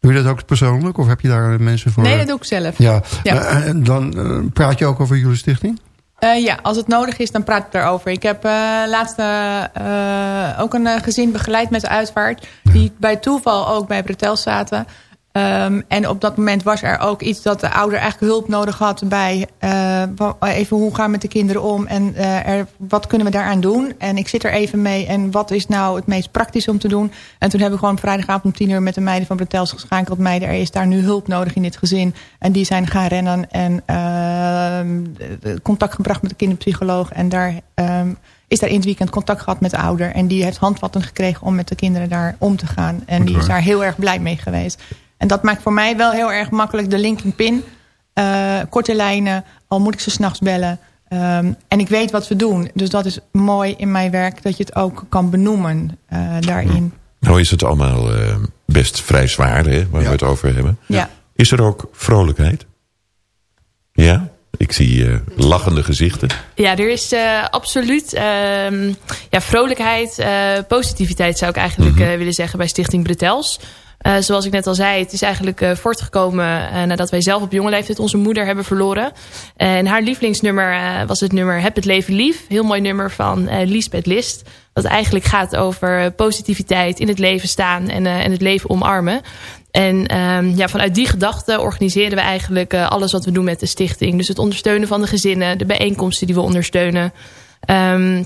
Doe je dat ook persoonlijk of heb je daar mensen voor?
Nee, dat doe ik zelf.
Ja, ja. Uh, dan uh, praat je ook over jullie stichting?
Uh, ja, als het nodig is, dan praat ik daarover. Ik heb uh, laatst uh, ook een gezin begeleid met de uitvaart... die bij toeval ook bij Bretel zaten. Um, en op dat moment was er ook iets dat de ouder eigenlijk hulp nodig had bij... even hoe gaan we met de kinderen om en er, wat kunnen we daaraan doen? En ik zit er even mee en wat is nou het meest praktisch om te doen? En toen hebben we gewoon vrijdagavond om tien uur met de meiden van Bretels geschakeld. Meiden, er is daar nu hulp nodig in dit gezin. En die zijn gaan rennen en uh, contact gebracht met de kinderpsycholoog. En daar um, is daar in het weekend contact gehad met de ouder. En die heeft handvatten gekregen om met de kinderen daar om te gaan. En die is daar heel erg blij mee geweest. En dat maakt voor mij wel heel erg makkelijk de linking pin. Uh, korte lijnen, al moet ik ze s'nachts bellen. Ehm, en ik weet wat we doen. Dus dat is mooi in mijn werk dat je het ook kan benoemen eh, daarin.
Nou is het allemaal eh, best vrij zwaar, hè, waar we het over hebben.
Ja.
Is er ook vrolijkheid? Ja? Ik zie eh, lachende gezichten.
Ja, er is eh, absoluut ehm, ja, vrolijkheid, eh, positiviteit zou ik eigenlijk
Mhm.
eh, willen zeggen bij Stichting Bretels. Eh, zoals ik net al zei, het is eigenlijk eh, voortgekomen eh, nadat wij zelf op jonge leeftijd onze moeder hebben verloren. En haar lievelingsnummer was het nummer Heb het leven lief. Heel mooi nummer van Liesbeth List. Dat eigenlijk gaat over positiviteit, in het leven staan en, en het leven omarmen. En ehm, ja, vanuit die gedachte organiseren we eigenlijk alles wat we doen met de stichting. Dus het ondersteunen van de gezinnen, de bijeenkomsten die we ondersteunen. Ehm,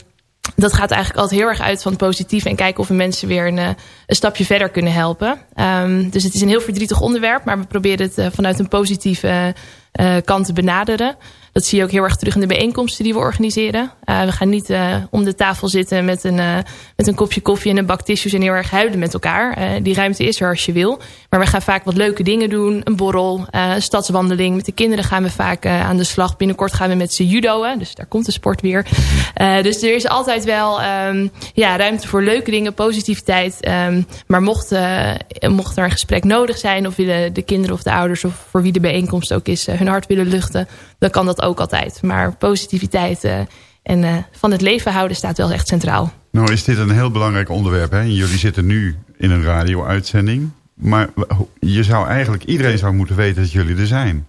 dat gaat eigenlijk altijd heel erg uit van het positieve. En kijken of we mensen weer een, eh, een stapje verder kunnen helpen. Ehm, dus het is een heel verdrietig onderwerp. Maar we proberen het eh, vanuit een positieve eh, kant te benaderen. Dat zie je ook heel erg terug in de bijeenkomsten die we organiseren. Uh, we gaan niet uh, om de tafel zitten met een, uh, met een kopje koffie en een bak tissues en heel erg huilen met elkaar. Die ruimte is er als je wil. Maar we gaan vaak wat leuke dingen doen. Een borrel, een stadswandeling. Met de kinderen gaan we vaak aan de slag. Binnenkort gaan we met ze judoën. Dus daar komt de sport weer. dus er is altijd wel um, ja, ruimte voor leuke dingen, positiviteit. Um, maar mocht, mocht er een gesprek nodig zijn of willen de kinderen of de ouders of voor wie de bijeenkomst ook is hun hart willen luchten. Dan kan dat ook altijd. Maar positiviteit uh, en uh, van het leven houden staat wel echt centraal.
Nou is dit een heel belangrijk onderwerp. Hè? Jullie zitten nu in een radio-uitzending. Maar je zou eigenlijk, iedereen zou moeten weten dat jullie er zijn.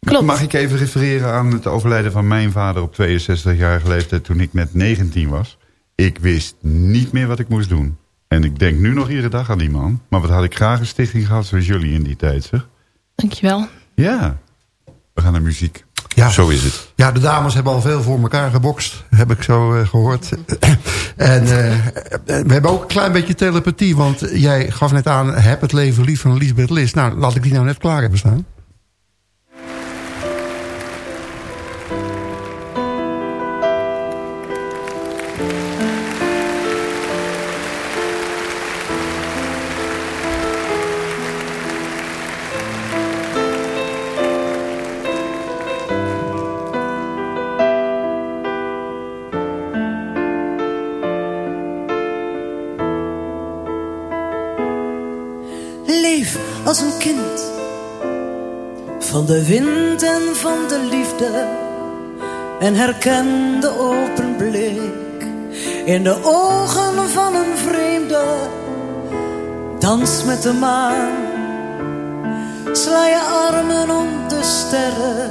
Klopt.
Mag ik even refereren aan het overlijden van mijn vader op 62-jarige leeftijd toen ik net 19 was? Ik wist niet meer wat ik moest doen. En ik denk nu nog iedere dag aan die man. Maar wat had ik graag een stichting gehad zoals jullie in die tijd, zeg.
Dankjewel.
Ja. We gaan naar muziek.
Ja.
Zo is het.
Ja, de dames hebben al veel voor elkaar gebokst, heb ik zo uh, gehoord. (clears throat) en uh, we hebben ook een klein beetje telepathie, want jij gaf net aan... heb het leven lief van Lisbeth List. Nou, laat ik die nou net klaar hebben staan.
De wind en van de liefde en herken de open blik in de ogen van een vreemde. Dans met de maan, sla je armen om de sterren,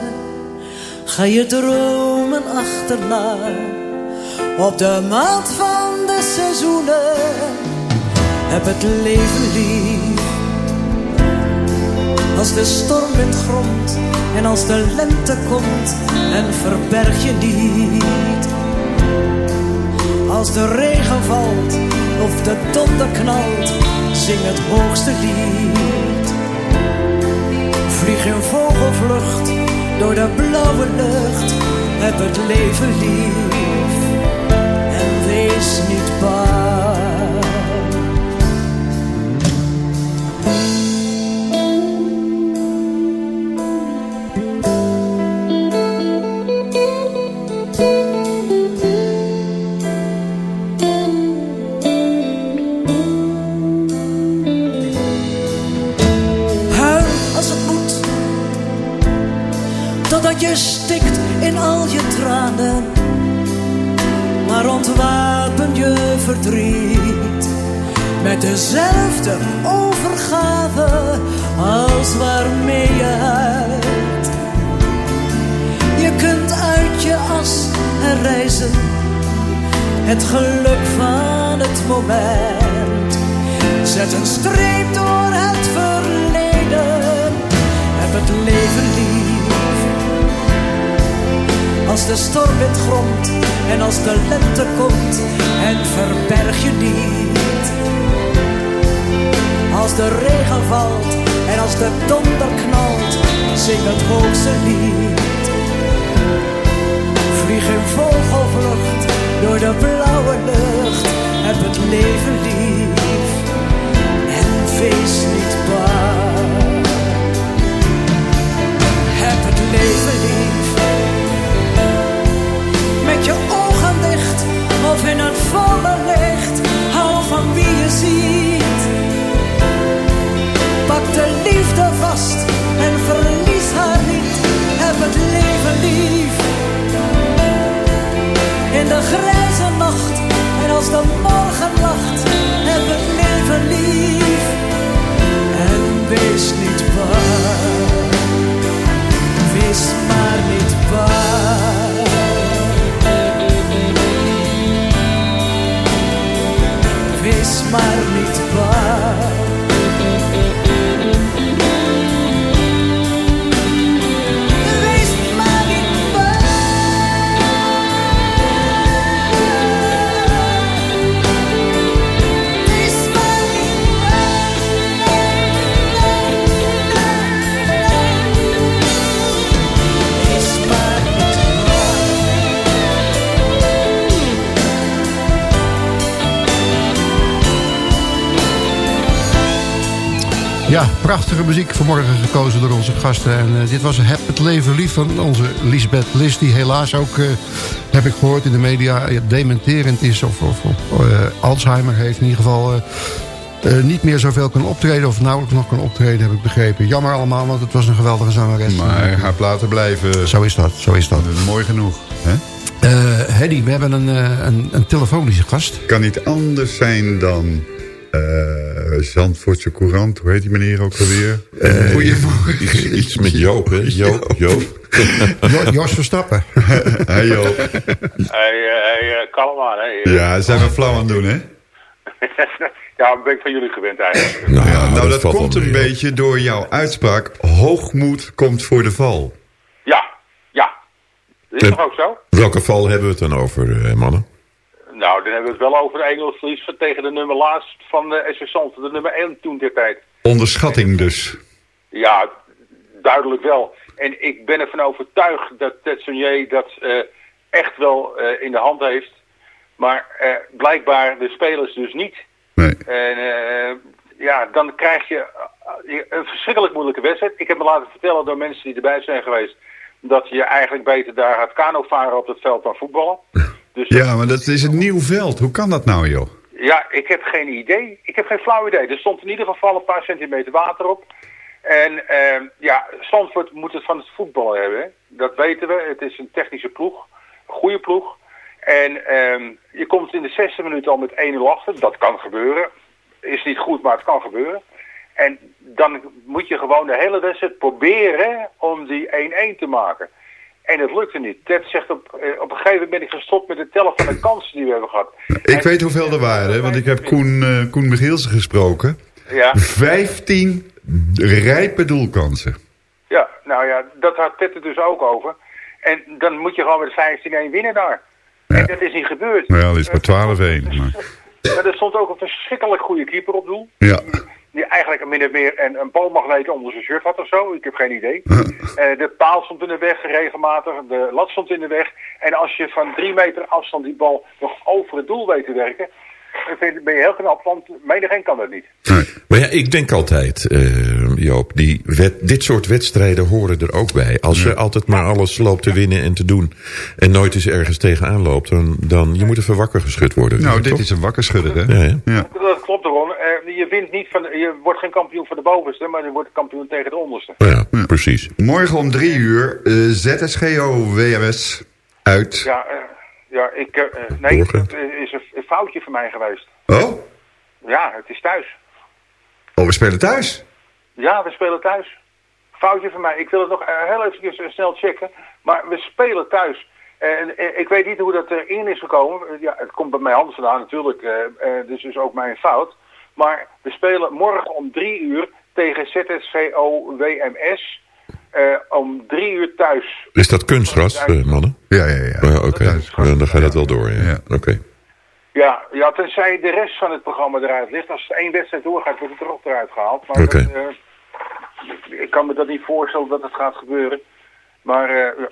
ga je dromen achterna op de maat van de seizoenen. Heb het leven lief als de storm het grond en als de lente komt en verberg je niet. Als de regen valt of de donder knalt, zing het hoogste lied. Vlieg in vogelvlucht door de blauwe lucht, heb het leven lief dezelfde overgave als waarmee je huilt. Je kunt uit je as herreizen, het geluk van het moment. Zet een streep door het verleden, heb het leven lief als de storm in het en als de lente komt en verberg je niet. Als de regen valt en als de donder knalt, zing het hoogste lied. Vlieg in vogelvlucht
prachtige muziek vanmorgen gekozen door onze gasten. En eh, dit was Heb het leven lief van onze Lisbeth Lis... die helaas ook, eh, heb ik gehoord in de media... eh, dementerend is of, of, of, Alzheimer heeft. In ieder geval niet meer zoveel kan optreden... of nauwelijks nog kan optreden, heb ik begrepen. Jammer allemaal, want het was een geweldige zangeres.
Maar haar platen blijven...
Zo is dat, zo is dat.
Mooi genoeg, hè?
Hedy, we hebben een, een, een telefonische gast.
Kan niet anders zijn dan... Zandvoortse Courant, hoe heet die meneer ook alweer?
Eh,
Goedemorgen.
Iets, iets met Joop, hè? Joop, Joop. (laughs)
Jo- Jos Verstappen. (laughs)
Hey Joop.
Hey, eh, hey, kalm aan, hè.
Ja, zijn we flauw aan het doen, hè? (laughs)
ja, dat ben ik van jullie gewend eigenlijk.
Nou,
Ja, nou, dat, komt een
mee,
beetje door jouw uitspraak. Hoogmoed komt voor de val.
Ja, ja. Dat is
Eh,
toch ook zo?
Welke val hebben we het dan over, eh, mannen?
Nou, dan hebben we het wel over Engels verlies tegen de nummer laatst van de SS Zandvoort, de nummer 1 toen der tijd.
Onderschatting dus.
Ja, duidelijk wel. En ik ben ervan overtuigd dat Tetsunier dat eh, echt wel eh, in de hand heeft. Maar eh, blijkbaar de spelers dus niet.
Nee.
En eh, ja, dan krijg je eh, een verschrikkelijk moeilijke wedstrijd. Ik heb me laten vertellen door mensen die erbij zijn geweest... dat je eigenlijk beter daar gaat kano varen op het veld dan voetballen. (laughs) Dus
Ja, maar dat is een nieuw veld. Hoe kan dat nou, joh?
ja, ik heb geen idee. Ik heb geen flauw idee. Er stond in ieder geval een paar centimeter water op. En ehm, ja, Zandvoort moet het van het voetballen hebben. Dat weten we. Het is een technische ploeg. Een goede ploeg. En ehm, je komt in de 60 minuten al met 1-0 achter. Dat kan gebeuren. Is niet goed, maar het kan gebeuren. En dan moet je gewoon de hele wedstrijd proberen om die 1-1 te maken. En het lukte niet. Ted zegt op, eh, op een gegeven moment ben ik gestopt met het tellen van de kansen die we hebben gehad.
Ik weet hoeveel er waren, hè, want ik heb Koen, eh Koen Michielsen gesproken.
Ja.
15 rijpe doelkansen.
Ja, nou ja, dat had Ted het dus ook over. En dan moet je gewoon met 15-1 winnen daar. En dat is niet gebeurd.
Nou ja, dat is maar 12-1. Maar... (laughs)
Maar er stond ook een verschrikkelijk goede keeper op doel.
Ja.
Die eigenlijk min of meer een, een balmagneet onder zijn shirt had of zo. Ik heb geen idee. (laughs) Eh, de paal stond in de weg regelmatig. De lat stond in de weg. En als je van drie meter afstand die bal nog over het doel weet te werken... dan vind- ben je heel knap, want menigeen kan dat niet.
Maar ja, ik denk altijd, eh, Joop, die wet, dit soort wedstrijden horen er ook bij. Als je altijd maar alles loopt te winnen en te doen... en nooit eens ergens tegenaan loopt, dan, dan je moet even wakker geschud worden.
Nou, dit
toch?
is een wakkerschudder, hè?
Ja, ja.
Ja.
Dat klopt Ron. Eh, je wint niet van, je wordt geen kampioen van de bovenste, maar je wordt kampioen tegen de onderste.
Ja, precies.
Morgen om drie uur eh, ZSGO WMS uit.
Ja, eh, ja ik, eh, nee, het is een, foutje van mij geweest.
Oh?
Ja, het is thuis.
Oh, we spelen thuis?
Ja, we spelen thuis. Foutje van mij. Ik wil het nog heel even snel checken. Maar we spelen thuis. En ik weet niet hoe dat erin is gekomen. Ja, het komt bij mij anders vandaan natuurlijk. eh, dus is ook mijn fout. Maar we spelen morgen om drie uur tegen ZSGO WMS. eh, om drie uur thuis.
Is dat kunstgras, eh, mannen?
Ja, ja, ja.
Ja, Oké, dan gaat het wel door. Ja. Oké.
Ja, ja, tenzij de rest van het programma eruit ligt. Als één wedstrijd doorgaat, wordt het er ook eruit gehaald. Maar
Oké.
dat, eh, ik kan me dat niet voorstellen dat het gaat gebeuren. Maar eh,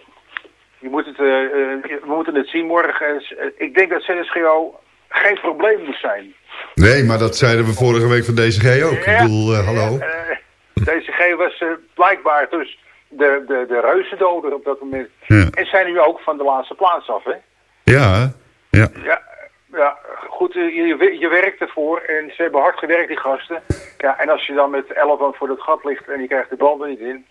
je moet het, we moeten het zien morgen. Ik denk dat ZSGO geen probleem moet zijn.
Nee, maar dat zeiden we vorige week van DCG ook. Ik bedoel, eh, hallo.
Eh, DCG was eh, blijkbaar dus de, de, de reuzendoder op dat moment.
Ja.
En zijn nu ook van de laatste plaats af, hè?
Ja, ja.
Ja, ja, goed, je, je, werkt ervoor en ze hebben hard gewerkt, die gasten. Ja, en als je dan met 11 man voor het gat ligt en je krijgt de bal er niet in.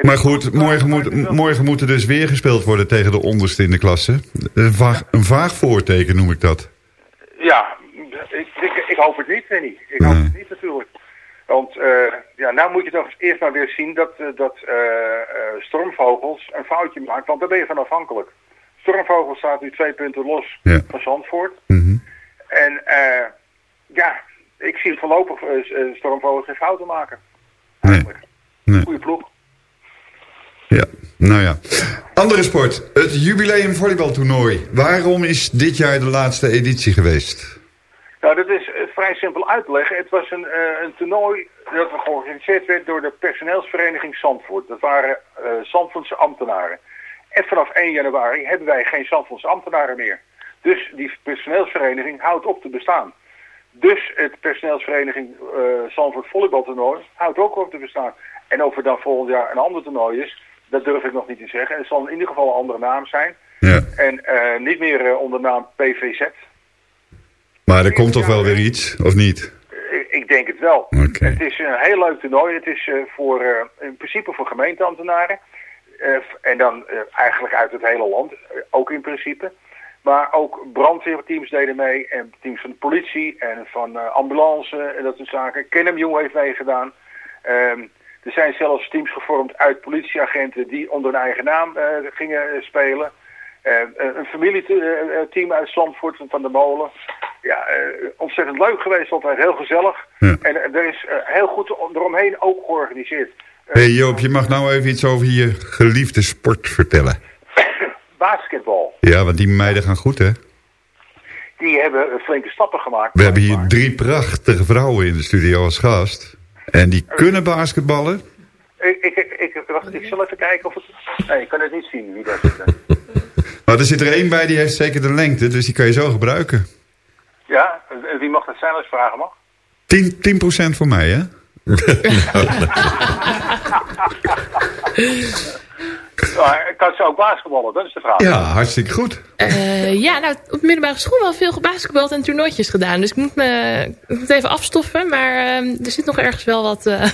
Maar goed, morgen moet, morgen moet er dus weer gespeeld worden tegen de onderste in de klasse. Een vaag, een vaag voorteken noem ik dat.
Ja, ik, ik, ik hoop het niet, Henny. Ik hoop het niet natuurlijk. Want eh, ja, nou moet je toch eerst maar weer zien dat, eh, dat eh, Stormvogels een foutje maakt. Want daar ben je van afhankelijk. Stormvogels staat nu twee punten los
Ja.
van Zandvoort.
Mhm.
En ja, ik zie voorlopig Stormvogels geen fouten maken.
Nee. Nee.
Goeie ploeg.
Ja, nou ja. Andere sport. Het jubileum volleybaltoernooi. Waarom is dit jaar de laatste editie geweest?
Nou, dat is eh, vrij simpel uit te leggen. Het was een, eh, een toernooi dat georganiseerd werd door de personeelsvereniging Zandvoort. Dat waren eh Zandvoortse ambtenaren. En vanaf 1 januari hebben wij geen Zandvoortse ambtenaren meer. Dus die personeelsvereniging houdt op te bestaan. Dus het personeelsvereniging eh Zandvoort volleybaltoernooi houdt ook op te bestaan. En of er dan volgend jaar een ander toernooi is, dat durf ik nog niet te zeggen. Het zal in ieder geval een andere naam zijn.
Ja.
En niet meer onder de naam PVZ.
Maar er komt toch wel weer iets, of niet?
Ik- denk het wel. Het is een heel leuk toernooi. Het is eh, voor, eh, in principe voor gemeenteambtenaren. Eh, en dan eigenlijk uit het hele land, ook in principe. Maar ook brandweerteams deden mee. En teams van de politie en van ambulance en dat soort zaken. Kenem Jong heeft meegedaan. Ehm, er zijn zelfs teams gevormd uit politieagenten die onder hun eigen naam gingen spelen. Eh, een een familieteam uit Zandvoort van de Molen. Ja, eh, ontzettend leuk geweest altijd. Heel gezellig. En eh, er is eh, heel goed eromheen ook georganiseerd.
Hey Joop, je mag nou even iets over je geliefde sport vertellen. (coughs)
Basketbal.
Ja, want die meiden gaan goed, hè?
Die hebben eh, flinke stappen gemaakt.
We hebben hier drie prachtige vrouwen in de studio als gast. En die kunnen basketballen.
Ik, ik, ik, wacht, ik zal even kijken of het... Nee, ik kan het niet zien wie daar zit. (laughs)
Maar er zit er één bij die heeft zeker de lengte, dus die kan je zo gebruiken. 10%,
Ja, wie mag dat zijn als ik vragen mag?
10% voor mij, hè? (laughs)
Maar kan ze ook basketballen? Dat is de vraag.
Ja, hartstikke goed.
Eh, ja, nou, op de middelbare school wel veel gebasketbald en toernooitjes gedaan. Dus ik moet me ik moet even afstoffen. Maar ehm, er zit nog ergens wel wat... eh,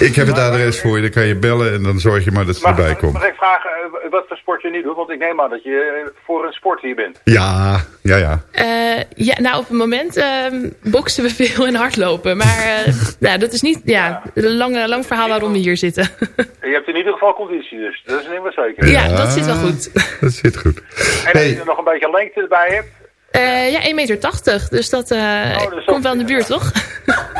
Ik heb het adres voor je, dan kan je bellen en dan zorg je maar dat ze erbij komt.
Mag ik vragen eh, wat voor sport je nu doet? Want ik neem aan dat je eh, voor een sport hier bent.
Ja, ja, ja.
eh, ja, nou, op het moment ehm boksen we (laughs) veel en hardlopen. Maar eh, (laughs) nou, dat is niet ja, een lang, lang verhaal waarom we hier zitten. (laughs)
Je hebt in ieder geval conditie dus. Dat is niet meer zeker.
Ja, dat zit wel goed.
Dat zit goed.
En als je er nog een beetje lengte erbij hebt.
Eh, ja, 1,80 meter. Dus dat, eh, komt wel in de buurt, toch? (laughs)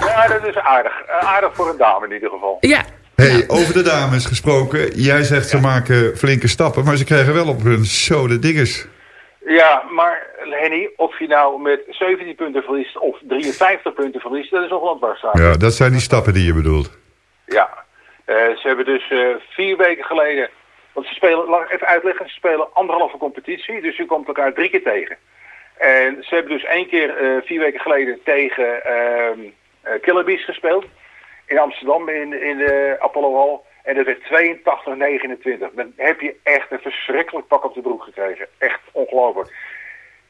Ja, dat is aardig. Eh, aardig voor een dame in ieder geval.
Ja.
Hey, over de dames gesproken. Jij zegt ze maken flinke stappen, maar ze krijgen wel op hun zo de dinges.
Ja, maar Henny, of je nou met 17 punten verliest of 53 punten verliest, dat is nog wel wat
Ja, dat zijn die stappen die je bedoelt.
Ja. Eh, ze hebben dus eh, vier weken geleden, want ze spelen, laat ik even uitleggen, ze spelen anderhalve competitie, dus je komt elkaar drie keer tegen. En ze hebben dus één keer eh, vier weken geleden tegen eh, Bees gespeeld. In Amsterdam in, de Apollo Hall. En dat werd 82-29. Dan heb je echt een verschrikkelijk pak op de broek gekregen. Echt ongelooflijk.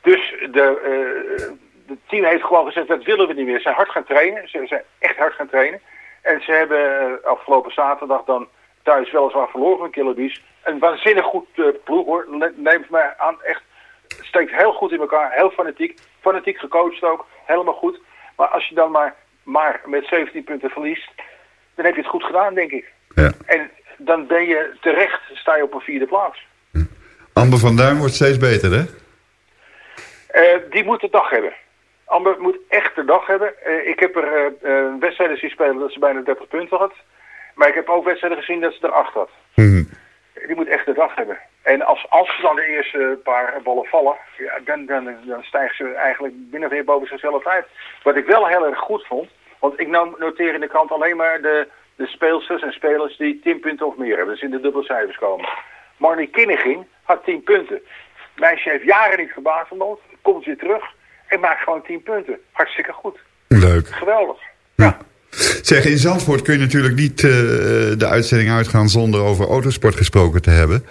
Dus de, eh, het team heeft gewoon gezegd, dat willen we niet meer. Ze zijn hard gaan trainen. Ze zijn echt hard gaan trainen. En ze hebben eh, afgelopen zaterdag dan thuis weliswaar verloren van Killer Bees. Een waanzinnig goed eh, ploeg hoor. Ne- Neemt mij aan. Echt steekt heel goed in elkaar. Heel fanatiek. Fanatiek gecoacht ook. Helemaal goed. Maar als je dan maar, maar met 17 punten verliest, dan heb je het goed gedaan, denk ik.
Ja.
En dan ben je terecht, sta je op een vierde plaats.
Amber van Duin wordt steeds beter, hè?
Eh, die moet de dag hebben. Amber moet echt de dag hebben. Eh, ik heb er eh, wedstrijden zien spelen dat ze bijna 30 punten had. Maar ik heb ook wedstrijden gezien dat ze er 8 had. Die moet echt de dag hebben. En als, als ze dan de eerste paar ballen vallen, ja, dan, dan, dan stijgt ze eigenlijk binnen weer boven zichzelf uit. Wat ik wel heel erg goed vond, want ik noteer in de krant alleen maar de, de speelsters en spelers die 10 punten of meer hebben. Dus in de dubbele cijfers komen. Marnie Kinniging had 10 punten. Meisje heeft jaren niet gebasketbald, komt weer terug en maakt gewoon 10 punten. Hartstikke goed.
Leuk.
Geweldig.
Zeg, in Zandvoort kun je natuurlijk niet eh, de uitzending uitgaan zonder over autosport gesproken te hebben.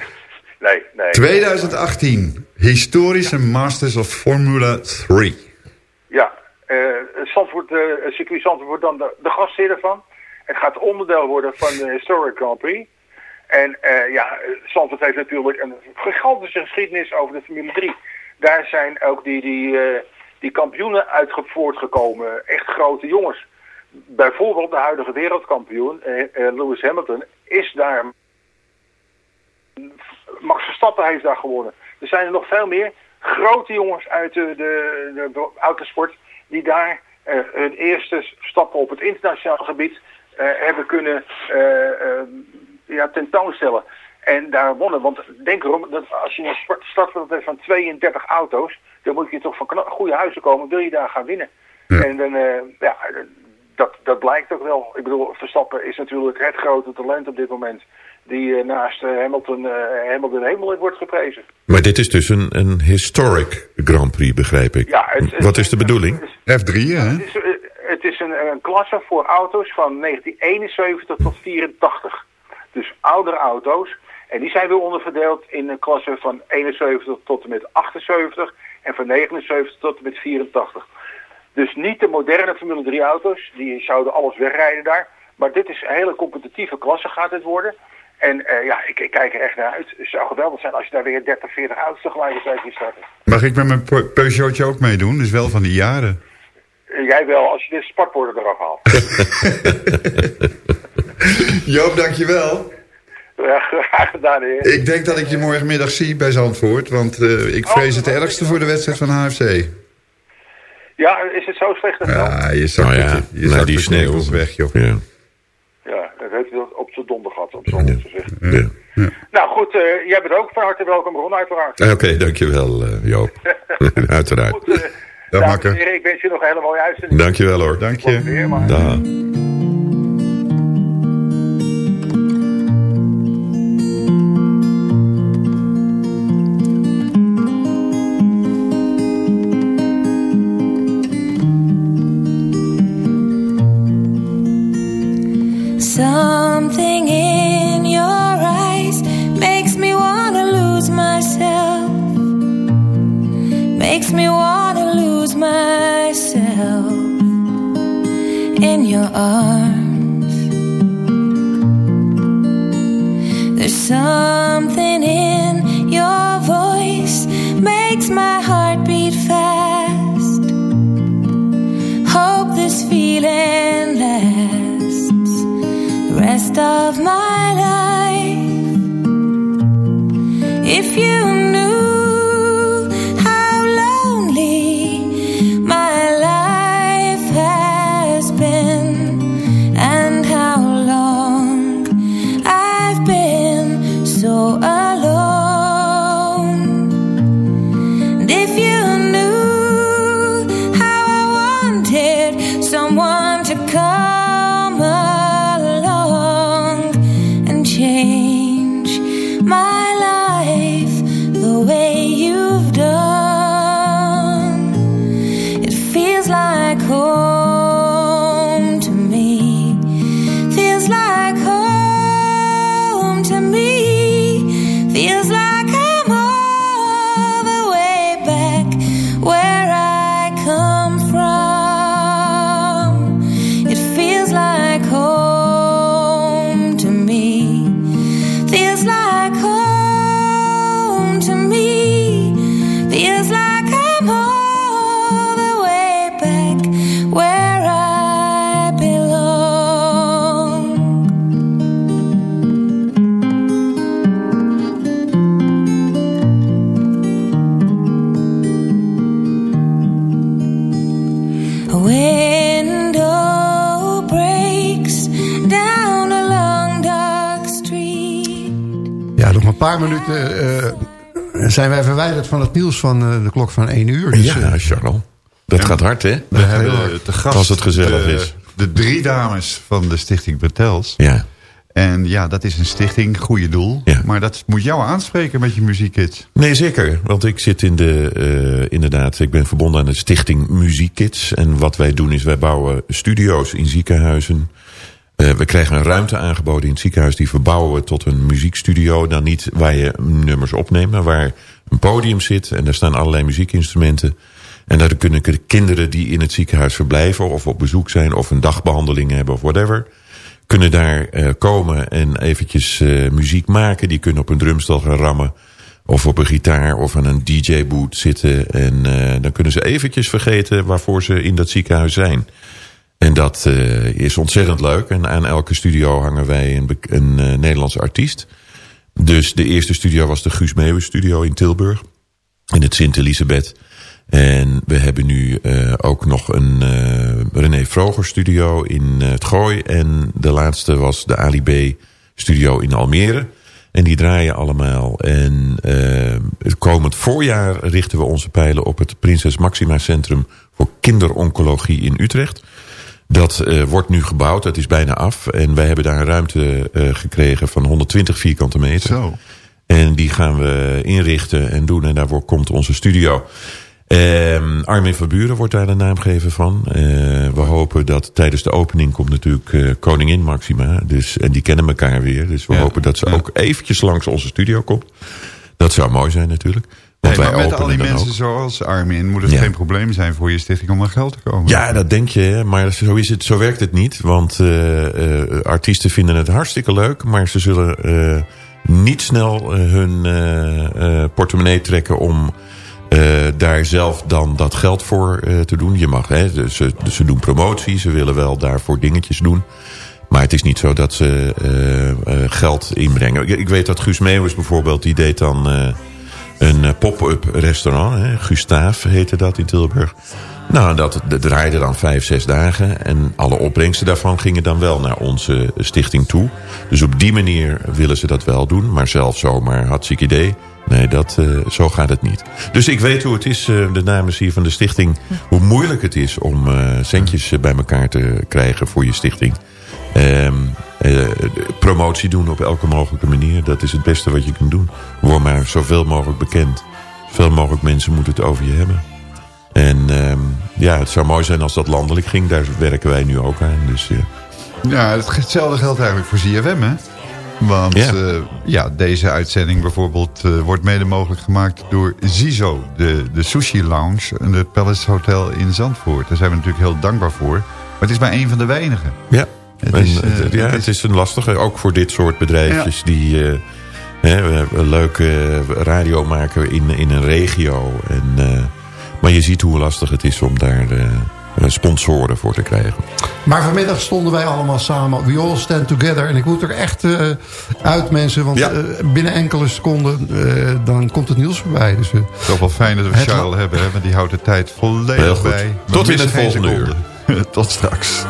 Nee, nee.
2018. Historische Masters of Formula 3.
Ja, eh Zandvoort, eh, circuit Zandvoort wordt dan de, de gastheer ervan. Het gaat onderdeel worden van de Historic Grand Prix. En ja, Zandvoort heeft natuurlijk een gigantische geschiedenis over de Formule 3. Daar zijn ook die, die, die kampioenen uit voortgekomen. Echt grote jongens. Bijvoorbeeld de huidige wereldkampioen, eh, eh, Lewis Hamilton, is daar Max Verstappen heeft daar gewonnen. Er zijn er nog veel meer grote jongens uit de, de, de, de autosport die daar eh, hun eerste stappen op het internationaal gebied eh, hebben kunnen eh, eh, ja, tentoonstellen. En daar wonnen. Want denk erom, dat als je een startveld hebt van 32 auto's, dan moet je toch van goede huizen komen, wil je daar gaan winnen. En dan, eh, ja, dat, dat blijkt ook wel. Ik bedoel, Verstappen is natuurlijk het grote talent op dit moment. Die eh, naast eh, Hamilton helemaal de hemel in wordt geprezen.
Maar dit is dus een, een historic Grand Prix, begrijp ik.
Ja, het- het-
Wat is de bedoeling?
F3, hè?
Het is, het is een, een klasse voor auto's van 1971 tot 84. Dus oudere auto's. En die zijn weer onderverdeeld in een klasse van 71 tot en met 78 en van 79 tot en met 84. Dus niet de moderne Formule 3 auto's, die zouden alles wegrijden daar. Maar dit is een hele competitieve klasse gaat het worden. En eh, ja, ik, ik kijk er echt naar uit. Het zou geweldig zijn als je daar weer 30, 40 auto's tegelijkertijd in starten.
Mag ik met mijn Pe- Peugeotje ook meedoen? Dus wel van die jaren.
Eh, jij wel, als je de sportborden eraf haalt. (laughs)
Joop, dankjewel.
Ja, graag gedaan, heer.
Ik denk dat ik je morgenmiddag zie bij Zandvoort. Want eh, ik vrees het ergste voor de wedstrijd van HFC.
Ja, is het zo slecht? dat?
Ja, je zakt
Nou ja,
het- je
nou, die sneeuw.
weg, joh.
Ja.
Ja, dat heeft hij op zijn donder gehad, op z'n ja.
Ja.
Nou goed, eh, jij bent ook van harte welkom, Ron, uiteraard.
Oké, dankjewel eh, Joop. (laughs) (laughs) Uiteraard.
Goed,
Dag, makker.
heren, ik wens je nog een hele mooie uitzending.
Dankjewel hoor.
Dank
je.
Dag.
Makes me wanna lose myself in your arms. There's something in your voice makes my heart beat fast. Hope this feeling lasts the rest of my life.
Zijn wij verwijderd van het nieuws van eh, de klok van 1 uur. Dus,
Ja,
eh,
Charles. Dat gaat hard, hè?
We hebben te gast
Als het gezellig
de,
is.
de drie dames van de stichting Bretels.
Ja.
En ja, dat is een stichting, goede doel. Maar dat moet jou aanspreken met je muziekkids.
Nee, zeker. Want ik zit in de, eh, inderdaad, ik ben verbonden aan de stichting Muziekkids. En wat wij doen is, wij bouwen studio's in ziekenhuizen. Eh, we krijgen een ruimte aangeboden in het ziekenhuis... die verbouwen we tot een muziekstudio. Dan niet waar je nummers opneemt, maar waar een podium zit... en daar staan allerlei muziekinstrumenten... En daar kunnen de kinderen die in het ziekenhuis verblijven... of op bezoek zijn of een dagbehandeling hebben of whatever... kunnen daar uh, komen en eventjes uh, muziek maken. Die kunnen op een drumstel gaan rammen... of op een gitaar of aan een DJ-boot zitten. En dan kunnen ze eventjes vergeten waarvoor ze in dat ziekenhuis zijn. En dat is ontzettend leuk. En aan elke studio hangen wij een, een Nederlandse artiest. Dus de eerste studio was de Guus Meeuwen studio in Tilburg. In het Sint-Elisabeth... En we hebben nu uh, ook nog een René Vroger studio in het Gooi. En de laatste was de Ali B studio in Almere. En die draaien allemaal. En het komend voorjaar richten we onze pijlen op het Prinses Maxima Centrum voor Kinderoncologie in Utrecht. Dat wordt nu gebouwd, dat is bijna af. En wij hebben daar een ruimte gekregen van 120 vierkante meter.
Zo.
En die gaan we inrichten en doen. En daarvoor komt onze studio. Um, Armin van Buren wordt daar de naamgever van. Uh, we hopen dat tijdens de opening komt natuurlijk uh, koningin Maxima. Dus, en die kennen elkaar weer. Dus we ja, hopen dat ze ja. ook eventjes langs onze studio komt. Dat zou mooi zijn natuurlijk. Want
nee,
wij
maar met al die mensen
ook.
zoals Armin moet het
Ja.
geen probleem zijn voor je stichting om aan geld te komen.
Ja, dat denk je, maar zo, is het, zo werkt het niet. Want uh, uh, artiesten vinden het hartstikke leuk, maar ze zullen uh, niet snel hun portemonnee trekken om daar zelf dan dat geld voor te doen. Je mag, hè, dus, ze, dus ze doen promotie, ze willen wel daarvoor dingetjes doen. Maar het is niet zo dat ze geld inbrengen. Ik, ik weet dat Guus Meeuwis bijvoorbeeld, die deed dan een uh, pop-up restaurant. Hè, Gustaaf heette dat in Tilburg. Nou, dat, dat draaide dan vijf, zes dagen. En alle opbrengsten daarvan gingen dan wel naar onze stichting toe. Dus op die manier willen ze dat wel doen. Maar zelf zomaar hartstikke idee. Nee, dat, uh, zo gaat het niet. Dus ik weet hoe het is, uh, de namens hier van de stichting... hoe moeilijk het is om centjes bij elkaar te krijgen voor je stichting. Um, promotie doen op elke mogelijke manier, dat is het beste wat je kunt doen. Word maar zoveel mogelijk bekend. Zoveel mogelijk mensen moeten het over je hebben. En um, ja, het zou mooi zijn als dat landelijk ging. Daar werken wij nu ook aan. Dus,
Ja, hetzelfde geldt eigenlijk voor ZFM, hè? Want ja. Uh, ja, deze uitzending bijvoorbeeld wordt mede mogelijk gemaakt door Zizo, de, de sushi lounge en het Palace Hotel in Zandvoort. Daar zijn we natuurlijk heel dankbaar voor. Maar het is maar één van de weinigen.
Ja,
het,
en,
is,
uh,
het,
ja,
is,
het is een lastige, ook voor dit soort bedrijfjes ja. die hè, een leuke radio maken in, in een regio. En, maar je ziet hoe lastig het is om daar sponsoren voor te krijgen.
Maar vanmiddag stonden wij allemaal samen. We all stand together. En ik moet er echt uh, uit, mensen. Want ja. uh, binnen enkele seconden uh, dan komt het nieuws voorbij. Dus,
Toch wel fijn dat we Charles hebben. Hè? Want die houdt de tijd volledig bij.
Tot in het volgende uur. (laughs)
Tot straks.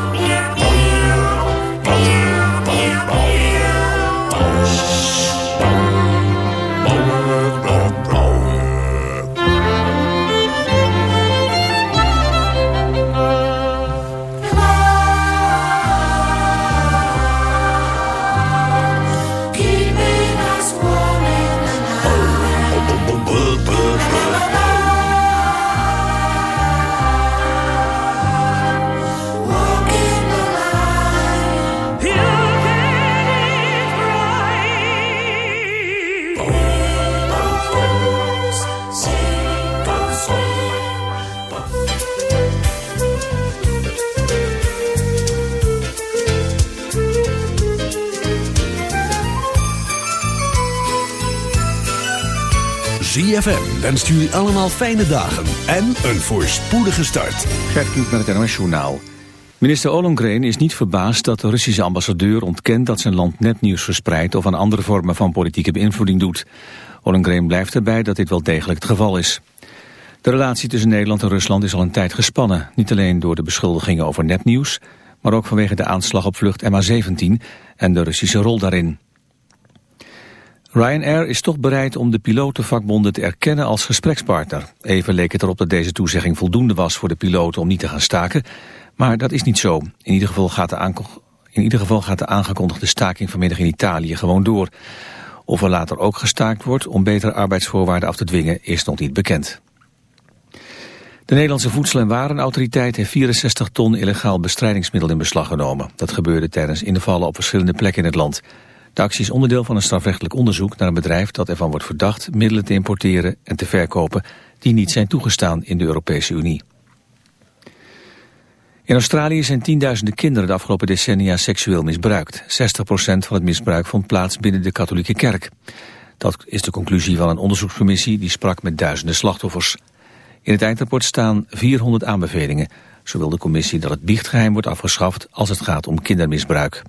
ZFM wenst jullie allemaal fijne dagen en een voorspoedige start.
Gert met het NOS Journaal. Minister Ollongren is niet verbaasd dat de Russische ambassadeur ontkent dat zijn land nepnieuws verspreidt of aan andere vormen van politieke beïnvloeding doet. Ollongren blijft erbij dat dit wel degelijk het geval is. De relatie tussen Nederland en Rusland is al een tijd gespannen. Niet alleen door de beschuldigingen over nepnieuws, maar ook vanwege de aanslag op vlucht MH17 en de Russische rol daarin. Ryanair is toch bereid om de pilotenvakbonden te erkennen als gesprekspartner. Even leek het erop dat deze toezegging voldoende was voor de piloten om niet te gaan staken. Maar dat is niet zo. In ieder geval gaat de, in ieder geval gaat de aangekondigde staking vanmiddag in Italië gewoon door. Of er later ook gestaakt wordt om betere arbeidsvoorwaarden af te dwingen is nog niet bekend. De Nederlandse Voedsel- en Warenautoriteit heeft 64 ton illegaal bestrijdingsmiddel in beslag genomen. Dat gebeurde tijdens invallen op verschillende plekken in het land. De actie is onderdeel van een strafrechtelijk onderzoek naar een bedrijf dat ervan wordt verdacht middelen te importeren en te verkopen die niet zijn toegestaan in de Europese Unie. In Australië zijn tienduizenden kinderen de afgelopen decennia seksueel misbruikt. 60% van het misbruik vond plaats binnen de katholieke kerk. Dat is de conclusie van een onderzoekscommissie die sprak met duizenden slachtoffers. In het eindrapport staan 400 aanbevelingen. Zo wil de commissie dat het biechtgeheim wordt afgeschaft als het gaat om kindermisbruik.